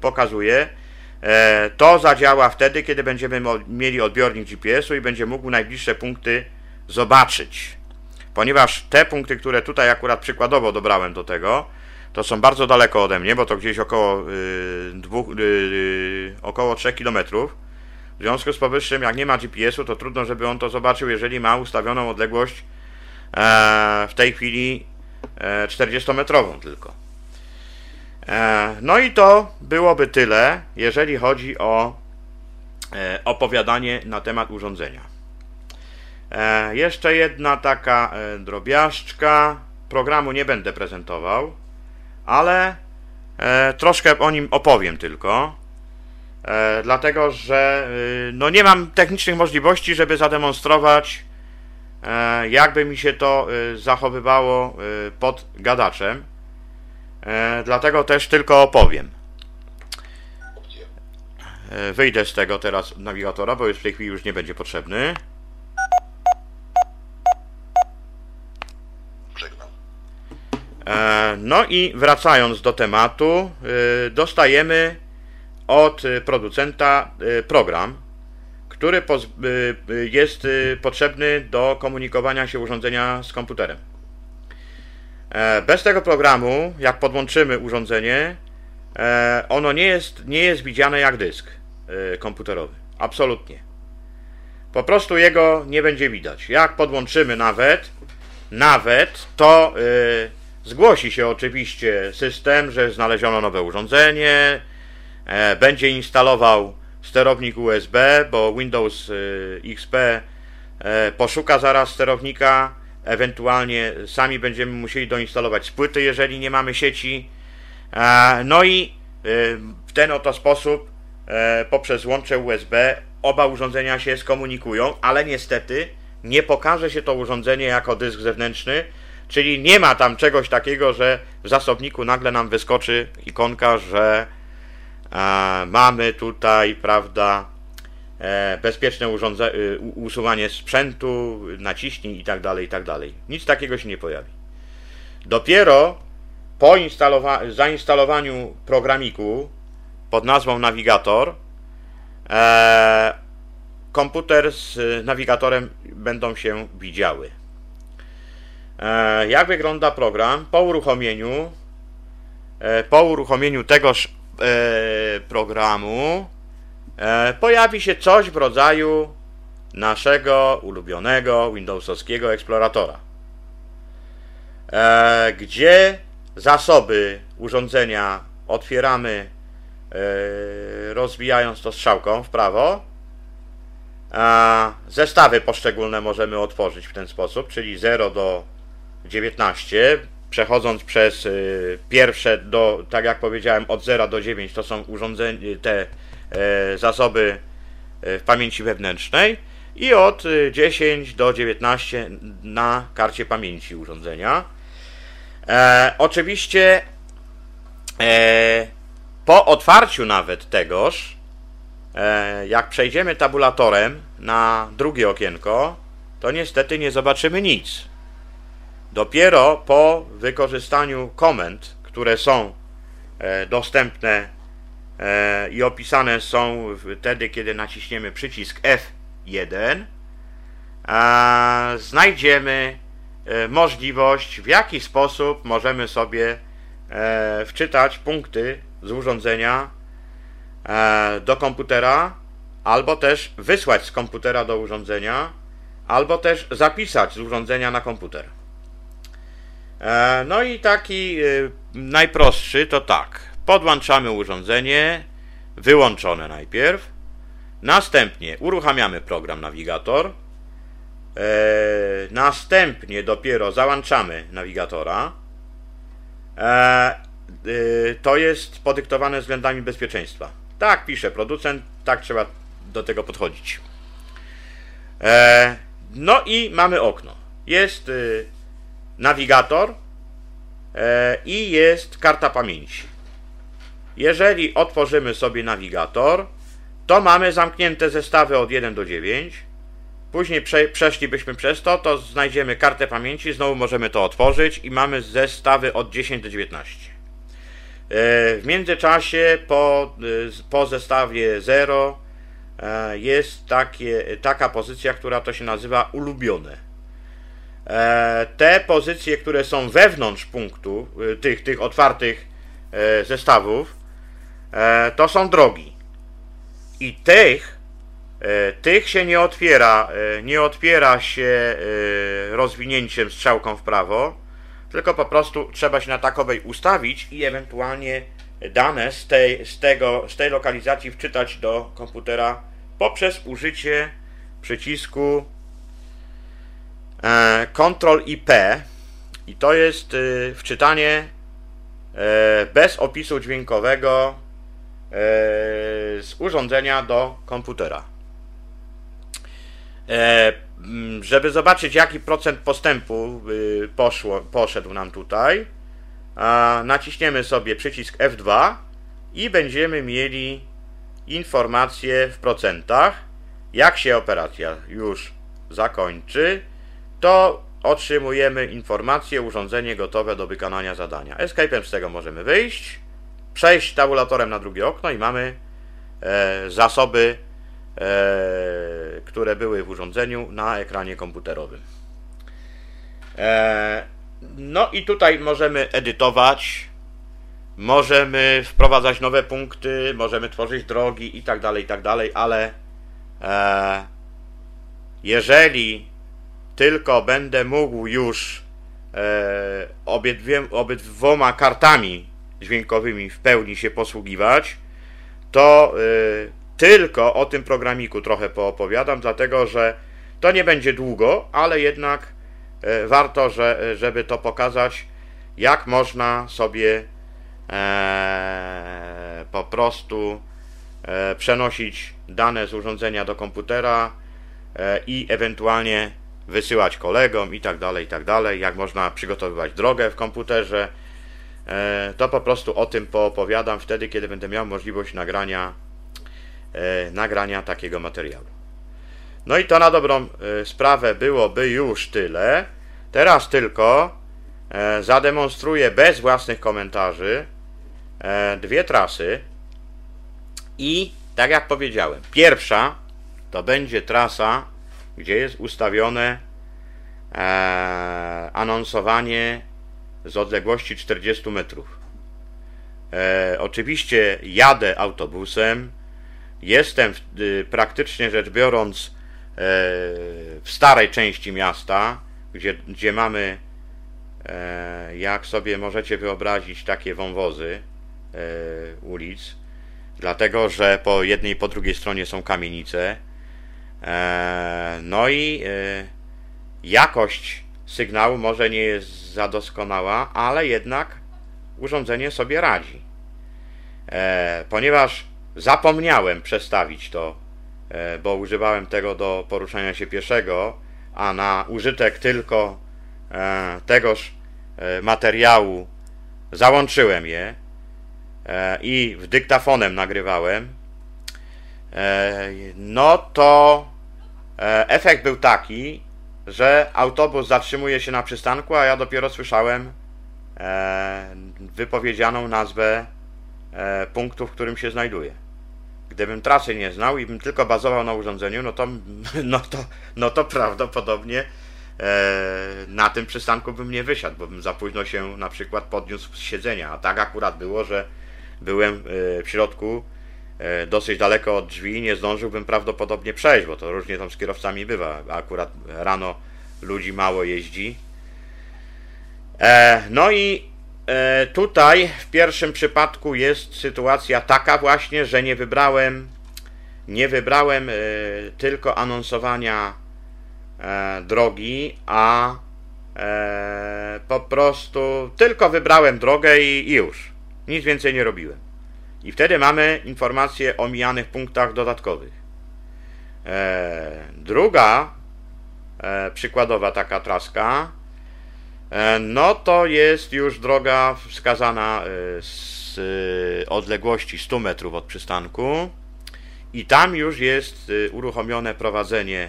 pokazuje. E, To zadziała wtedy, kiedy będziemy mieli odbiornik GPS-u i będzie mógł najbliższe punkty zobaczyć. Ponieważ te punkty, które tutaj akurat przykładowo dobrałem do tego, to są bardzo daleko ode mnie, bo to gdzieś około, y, dwóch, y, y, około 3 km. W związku z powyższym, jak nie ma GPS-u, to trudno, żeby on to zobaczył, jeżeli ma ustawioną odległość e, w tej chwili e, 40-metrową tylko. E, no i to byłoby tyle, jeżeli chodzi o e, opowiadanie na temat urządzenia. E, jeszcze jedna taka e, drobiażdżka. Programu nie będę prezentował, ale e, troszkę o nim opowiem tylko. E, dlatego, że y, no nie mam technicznych możliwości, żeby zademonstrować, e, jakby mi się to y, zachowywało y, pod gadaczem. E, dlatego też tylko opowiem. E, Wyjdę z tego teraz nawigatora, bo już w tej chwili już nie będzie potrzebny. Żegnam. E, No i wracając do tematu, y, dostajemy od producenta y, program, który jest potrzebny do komunikowania się urządzenia z komputerem. E, Bez tego programu, jak podłączymy urządzenie, e, ono nie jest, nie jest widziane jak dysk komputerowy. Absolutnie. Po prostu jego nie będzie widać. Jak podłączymy nawet, nawet to zgłosi się oczywiście system, że znaleziono nowe urządzenie, e, będzie instalował sterownik USB, bo Windows y, XP e, poszuka zaraz sterownika, ewentualnie sami będziemy musieli doinstalować z płyty, jeżeli nie mamy sieci. E, No i w ten oto sposób e, poprzez łącze USB oba urządzenia się skomunikują, ale niestety nie pokaże się to urządzenie jako dysk zewnętrzny, czyli nie ma tam czegoś takiego, że w zasobniku nagle nam wyskoczy ikonka, że e, mamy tutaj, prawda, e, bezpieczne urządze, y, usuwanie sprzętu, naciśnij i tak dalej, i tak dalej. Nic takiego się nie pojawi. Dopiero po instalowa- zainstalowaniu programiku pod nazwą Navigator e, komputer z nawigatorem będą się widziały. E, Jak wygląda program? Po uruchomieniu, e, po uruchomieniu tegoż e, programu pojawi się coś w rodzaju naszego ulubionego Windowsowskiego eksploratora, gdzie zasoby urządzenia otwieramy rozwijając to strzałką w prawo. Zestawy poszczególne możemy otworzyć w ten sposób, czyli 0 do 19, przechodząc przez y, pierwsze do, tak jak powiedziałem, od 0 do 9 to są urządzenia, te e, zasoby e, w pamięci wewnętrznej i od y, 10 do 19 na karcie pamięci urządzenia. E, oczywiście e, po otwarciu nawet tegoż, e, jak przejdziemy tabulatorem na drugie okienko, to niestety nie zobaczymy nic. Dopiero po wykorzystaniu komend, które są e, dostępne e, i opisane są wtedy, kiedy naciśniemy przycisk F1, a znajdziemy e, możliwość, w jaki sposób możemy sobie wczytać punkty z urządzenia do komputera, albo też wysłać z komputera do urządzenia, albo też zapisać z urządzenia na komputer. E, No i taki y, najprostszy to tak. Podłączamy urządzenie, wyłączone najpierw. Następnie uruchamiamy program nawigator. E, Następnie dopiero załączamy nawigatora. E, To jest podyktowane względami bezpieczeństwa. Tak pisze producent, tak trzeba do tego podchodzić. E, No i mamy okno. Jest y, nawigator e, i jest karta pamięci. Jeżeli otworzymy sobie nawigator, to mamy zamknięte zestawy od 1 do 9. Później prze, przeszlibyśmy przez to, to znajdziemy kartę pamięci, znowu możemy to otworzyć i mamy zestawy od 10 do 19. E, W międzyczasie po, y, po zestawie 0 e, jest takie, taka pozycja, która to się nazywa ulubione. E, Te pozycje, które są wewnątrz punktu, y, tych, tych otwartych e, zestawów, e, to są drogi. I tych, e, tych się nie otwiera, e, nie otwiera się e, rozwinięciem strzałką w prawo, tylko po prostu trzeba się na takowej ustawić i ewentualnie dane z tej, z tego, z tej lokalizacji wczytać do komputera poprzez użycie przycisku e, Ctrl i P i to jest y, wczytanie e, bez opisu dźwiękowego e, z urządzenia do komputera. E, żeby zobaczyć jaki procent postępu y, poszło, poszedł nam tutaj, naciśniemy sobie przycisk F2 i będziemy mieli informacje w procentach. Jak się operacja już zakończy, to otrzymujemy informację, urządzenie gotowe do wykonania zadania. Escape'em z tego możemy wyjść, przejść tabulatorem na drugie okno i mamy e, zasoby, e, które były w urządzeniu na ekranie komputerowym. E, no i tutaj możemy edytować, możemy wprowadzać nowe punkty, możemy tworzyć drogi i tak dalej, i tak dalej, ale e, jeżeli tylko będę mógł już e, obydwie, obydwoma kartami dźwiękowymi w pełni się posługiwać, to e, tylko o tym programiku trochę poopowiadam, dlatego że to nie będzie długo, ale jednak e, warto, że, żeby to pokazać, jak można sobie e, po prostu e, przenosić dane z urządzenia do komputera e, i ewentualnie wysyłać kolegom i tak dalej, i tak dalej, jak można przygotowywać drogę w komputerze. E, To po prostu o tym poopowiadam wtedy, kiedy będę miał możliwość nagrania, e, nagrania takiego materiału. No i to na dobrą e, sprawę byłoby już tyle. Teraz tylko zademonstruję bez własnych komentarzy dwie trasy i tak jak powiedziałem, pierwsza to będzie trasa, gdzie jest ustawione e, anonsowanie z odległości 40 metrów. E, oczywiście jadę autobusem, jestem w, y, praktycznie rzecz biorąc e, w starej części miasta, gdzie, gdzie mamy, e, jak sobie możecie wyobrazić, takie wąwozy e, ulic, dlatego że po jednej i po drugiej stronie są kamienice. E, no i e, jakość sygnału może nie jest za doskonała, ale jednak urządzenie sobie radzi. E, ponieważ zapomniałem przestawić to, bo używałem tego do poruszania się pieszego, a na użytek tylko tegoż materiału załączyłem je i w dyktafonem nagrywałem, no to efekt był taki, że autobus zatrzymuje się na przystanku, a ja dopiero słyszałem e, wypowiedzianą nazwę e, punktu, w którym się znajduje. Gdybym trasy nie znał i bym tylko bazował na urządzeniu, no to, no to, no to prawdopodobnie e, na tym przystanku bym nie wysiadł, bo bym za późno się na przykład podniósł z siedzenia. A tak akurat było, że byłem e, w środku e, dosyć daleko od drzwi nie zdążyłbym prawdopodobnie przejść, bo to różnie tam z kierowcami bywa. Akurat rano ludzi mało jeździ. E, no i e, tutaj w pierwszym przypadku jest sytuacja taka właśnie, że nie wybrałem nie wybrałem e, tylko anonsowania e, drogi, a e, po prostu tylko wybrałem drogę i już. Nic więcej nie robiłem. I wtedy mamy informacje o mijanych punktach dodatkowych. E, druga e, przykładowa taka traska, e, no to jest już droga wskazana z odległości 100 metrów od przystanku i tam już jest uruchomione prowadzenie,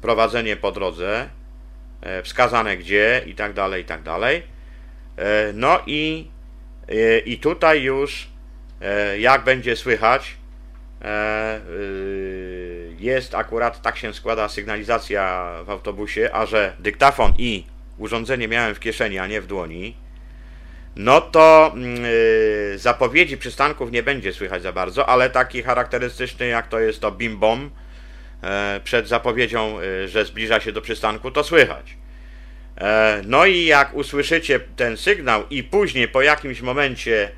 prowadzenie po drodze, wskazane gdzie i tak dalej, i tak dalej. No i, i tutaj już jak będzie słychać, e, y, jest akurat, tak się składa sygnalizacja w autobusie, a że dyktafon i urządzenie miałem w kieszeni, a nie w dłoni, no to mm, y, zapowiedzi przystanków nie będzie słychać za bardzo, ale taki charakterystyczny jak to jest to bim bom e, przed zapowiedzią, y, że zbliża się do przystanku, to słychać. E, No i jak usłyszycie ten sygnał i później po jakimś momencie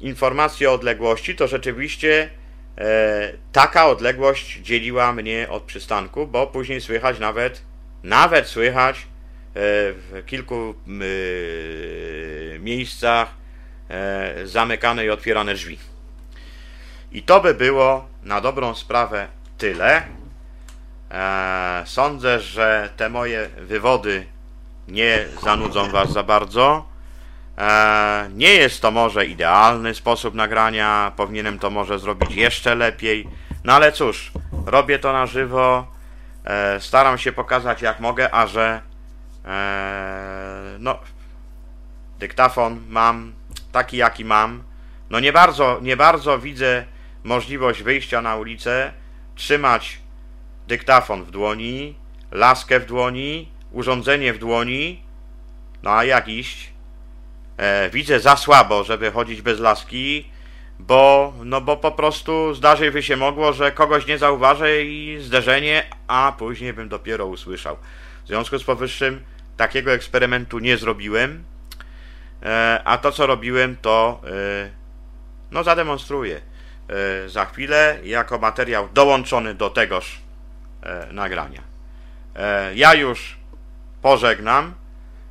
informację o odległości, to rzeczywiście e, taka odległość dzieliła mnie od przystanku, bo później słychać nawet, nawet słychać e, w kilku y, miejscach e, zamykane i otwierane drzwi. I to by było na dobrą sprawę tyle. E, sądzę, że te moje wywody nie zanudzą Was za bardzo. E, nie jest to może idealny sposób nagrania, powinienem to może zrobić jeszcze lepiej, no ale cóż, robię to na żywo, e, staram się pokazać jak mogę, a że e, no, dyktafon mam taki jaki mam, no nie bardzo, nie bardzo widzę możliwość wyjścia na ulicę, trzymać dyktafon w dłoni, laskę w dłoni, urządzenie w dłoni, no a jak iść? E, widzę za słabo, żeby chodzić bez laski, bo, no bo po prostu zdarzyć by się mogło, że kogoś nie zauważę i zderzenie, a później bym dopiero usłyszał. W związku z powyższym takiego eksperymentu nie zrobiłem, e, a to co robiłem to e, no zademonstruję za chwilę jako materiał dołączony do tegoż nagrania. Ja już pożegnam.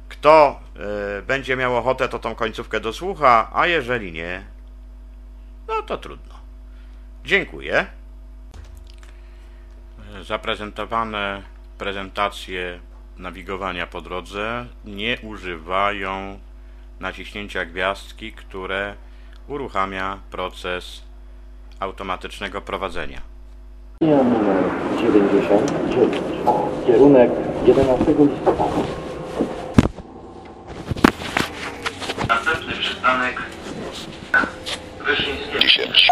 Kto będzie miał ochotę, to tą końcówkę dosłucha, a jeżeli nie, no to trudno. Dziękuję. E, Zaprezentowane prezentacje nawigowania po drodze nie używają naciśnięcia gwiazdki, które uruchamia proces automatycznego prowadzenia. Linia numer 99, kierunek 11 listopada. Przystanek Wyszyńskiego. 10.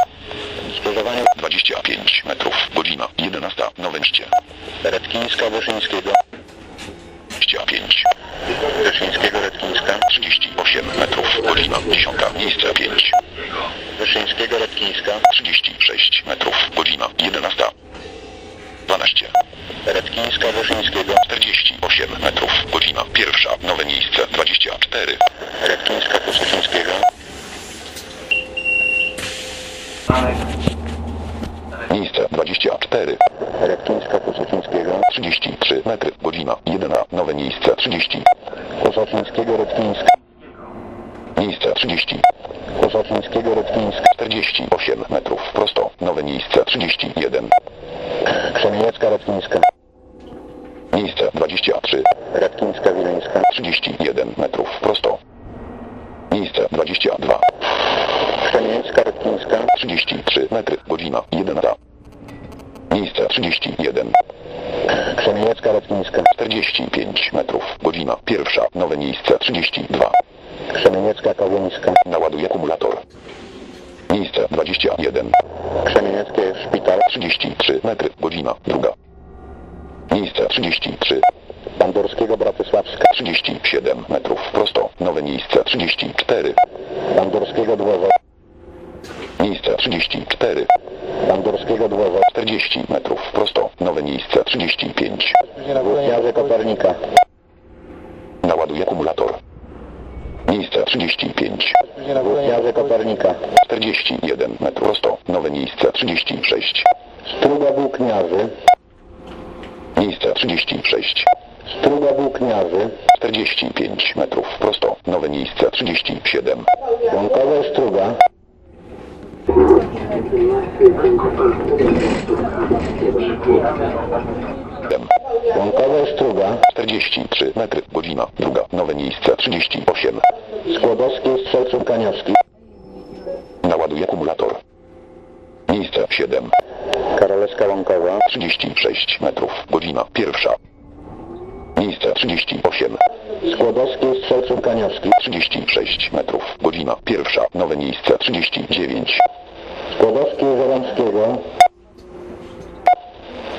Skrzyżowanie 25 metrów, godzina 11, nowe mieście. Redkińska Wyszyńskiego. 25, Wyszyńskiego Redkińska. 38 metrów, godzina 10, miejsce 5. Wyszyńskiego Redkińska. 36 metrów, godzina 11. 12, Redkińska Wyszyńskiego. 48 metrów, godzina pierwsza, nowe miejsce 24. Redkińska Kosyczyńskiego. Miejsce 24, Redkińska Kosyczyńskiego. 33 metry, godzina 1, nowe miejsce 30. Kosaczyńskiego Redkińska. Miejsce 30, Kosaczyńskiego Redkińska. 48 metrów, prosto, nowe miejsce 31. Krzemieniecka Redkińska. Miejsce 23, Redkińska Wileńska. 31 metrów, prosto. Miejsce 22, Krzemieniecka Redkińska. 33 metry, godzina 1. Miejsce 31, Krzemieniecka Redkińska. 45 metrów, godzina pierwsza, nowe miejsce 32. Krzemieniecka Kawuńska. Naładuję akumulator. Miejsce 21, Krzemienieckie Szpital. 33 metry, godzina druga. Miejsce 33, Bandurskiego Bratysławska. 37 metrów, prosto, nowe miejsce 34. Bandurskiego Dworza. Miejsce 34, Bandurskiego Dworza. 40 metrów, prosto, nowe miejsce 35. Włókniarze Kopernika. Naładuję akumulator. Miejsce 35, Włókniarze Kopernika. 41 metrów, prosto, nowe miejsce 36. Struga Włókniarzy. Miejsce 36, Struga Włókniarzy. 45 metrów, prosto, nowe miejsce 37. Łąkowe Struga. Łąkowe Struga. 43 metry, godzina druga, nowe miejsce 38. Skłodowski Strzelców Kaniowski. Naładuję akumulator. Miejsce 7, Karolewska Łąkowa. 36 metrów, godzina pierwsza. Miejsce 38, Skłodowski Strzelców Kaniowski. 36 metrów, godzina pierwsza, nowe miejsce 39. Skłodowski Żeromskiego.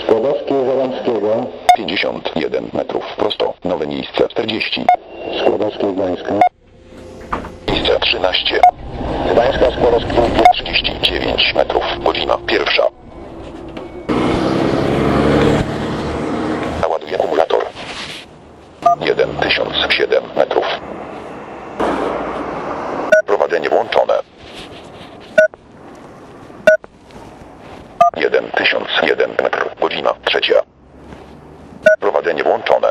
Skłodowski Żeromskiego. 51 metrów, prosto, nowe miejsce 40. Skłodowski Gdańska. Miejsce 13, Gdańska Skłodowski. 39 metrów, godzina pierwsza. Naładuję akumulator. 1007 metrów. Prowadzenie włączone. 1001 metr, godzina trzecia. Prowadzenie włączone.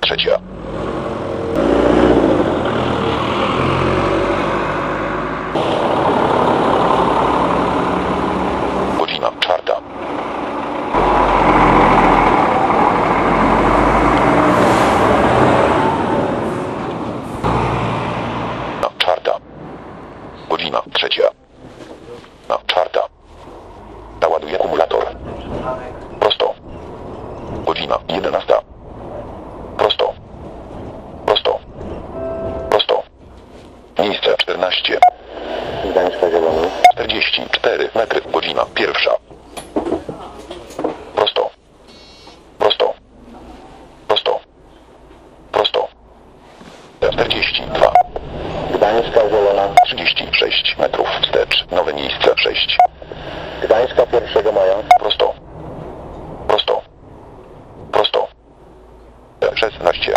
Trzecia. Godzina czwarta. Na czwarta. Godzina trzecia. Na czwarta. Naładuję akumulator. Prosto. Godzina jedenasta. Prosto. Prosto. Prosto. Miejsce 14. Gdańska Zielony. 44 metry, godzina pierwsza. Prosto. Prosto. Prosto. Prosto. 42. Gdańska Zielona. 36 metrów wstecz. Nowe miejsce 6. Gdańska 1 maja. Prosto. Prosto. Prosto. 16.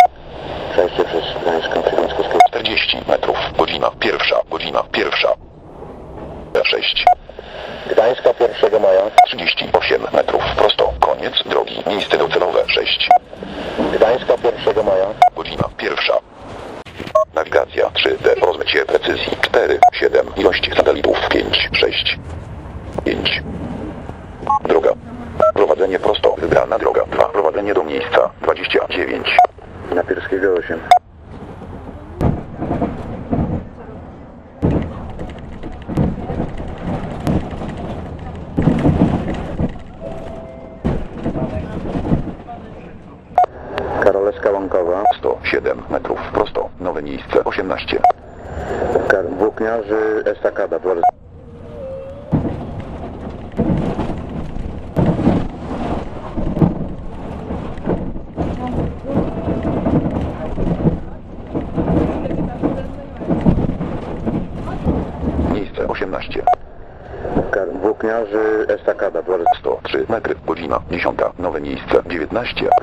Przejście przez Gdańską Krzywnicką 40 metrów. Godzina pierwsza. Godzina pierwsza. 6. Gdańska 1 maja. 38 metrów. Prosto. Koniec drogi. Miejsce docelowe 6. Gdańska 1 maja. Godzina pierwsza. Nawigacja 3D. Rozmycie precyzji 4, 7. Ilość satelitów 5, 6, 5. Droga. Prowadzenie prosto. Wybrana droga. 2. Prowadzenie do miejsca 29. Napierskiego 8. Karolewska Łąkowa. 107 metrów. Prosto. Nowe miejsce 18. Kar- Włókniarzy Estakada. Dworzec Estakada, dworzec 103 metry, godzina 10. Nowe miejsce 19.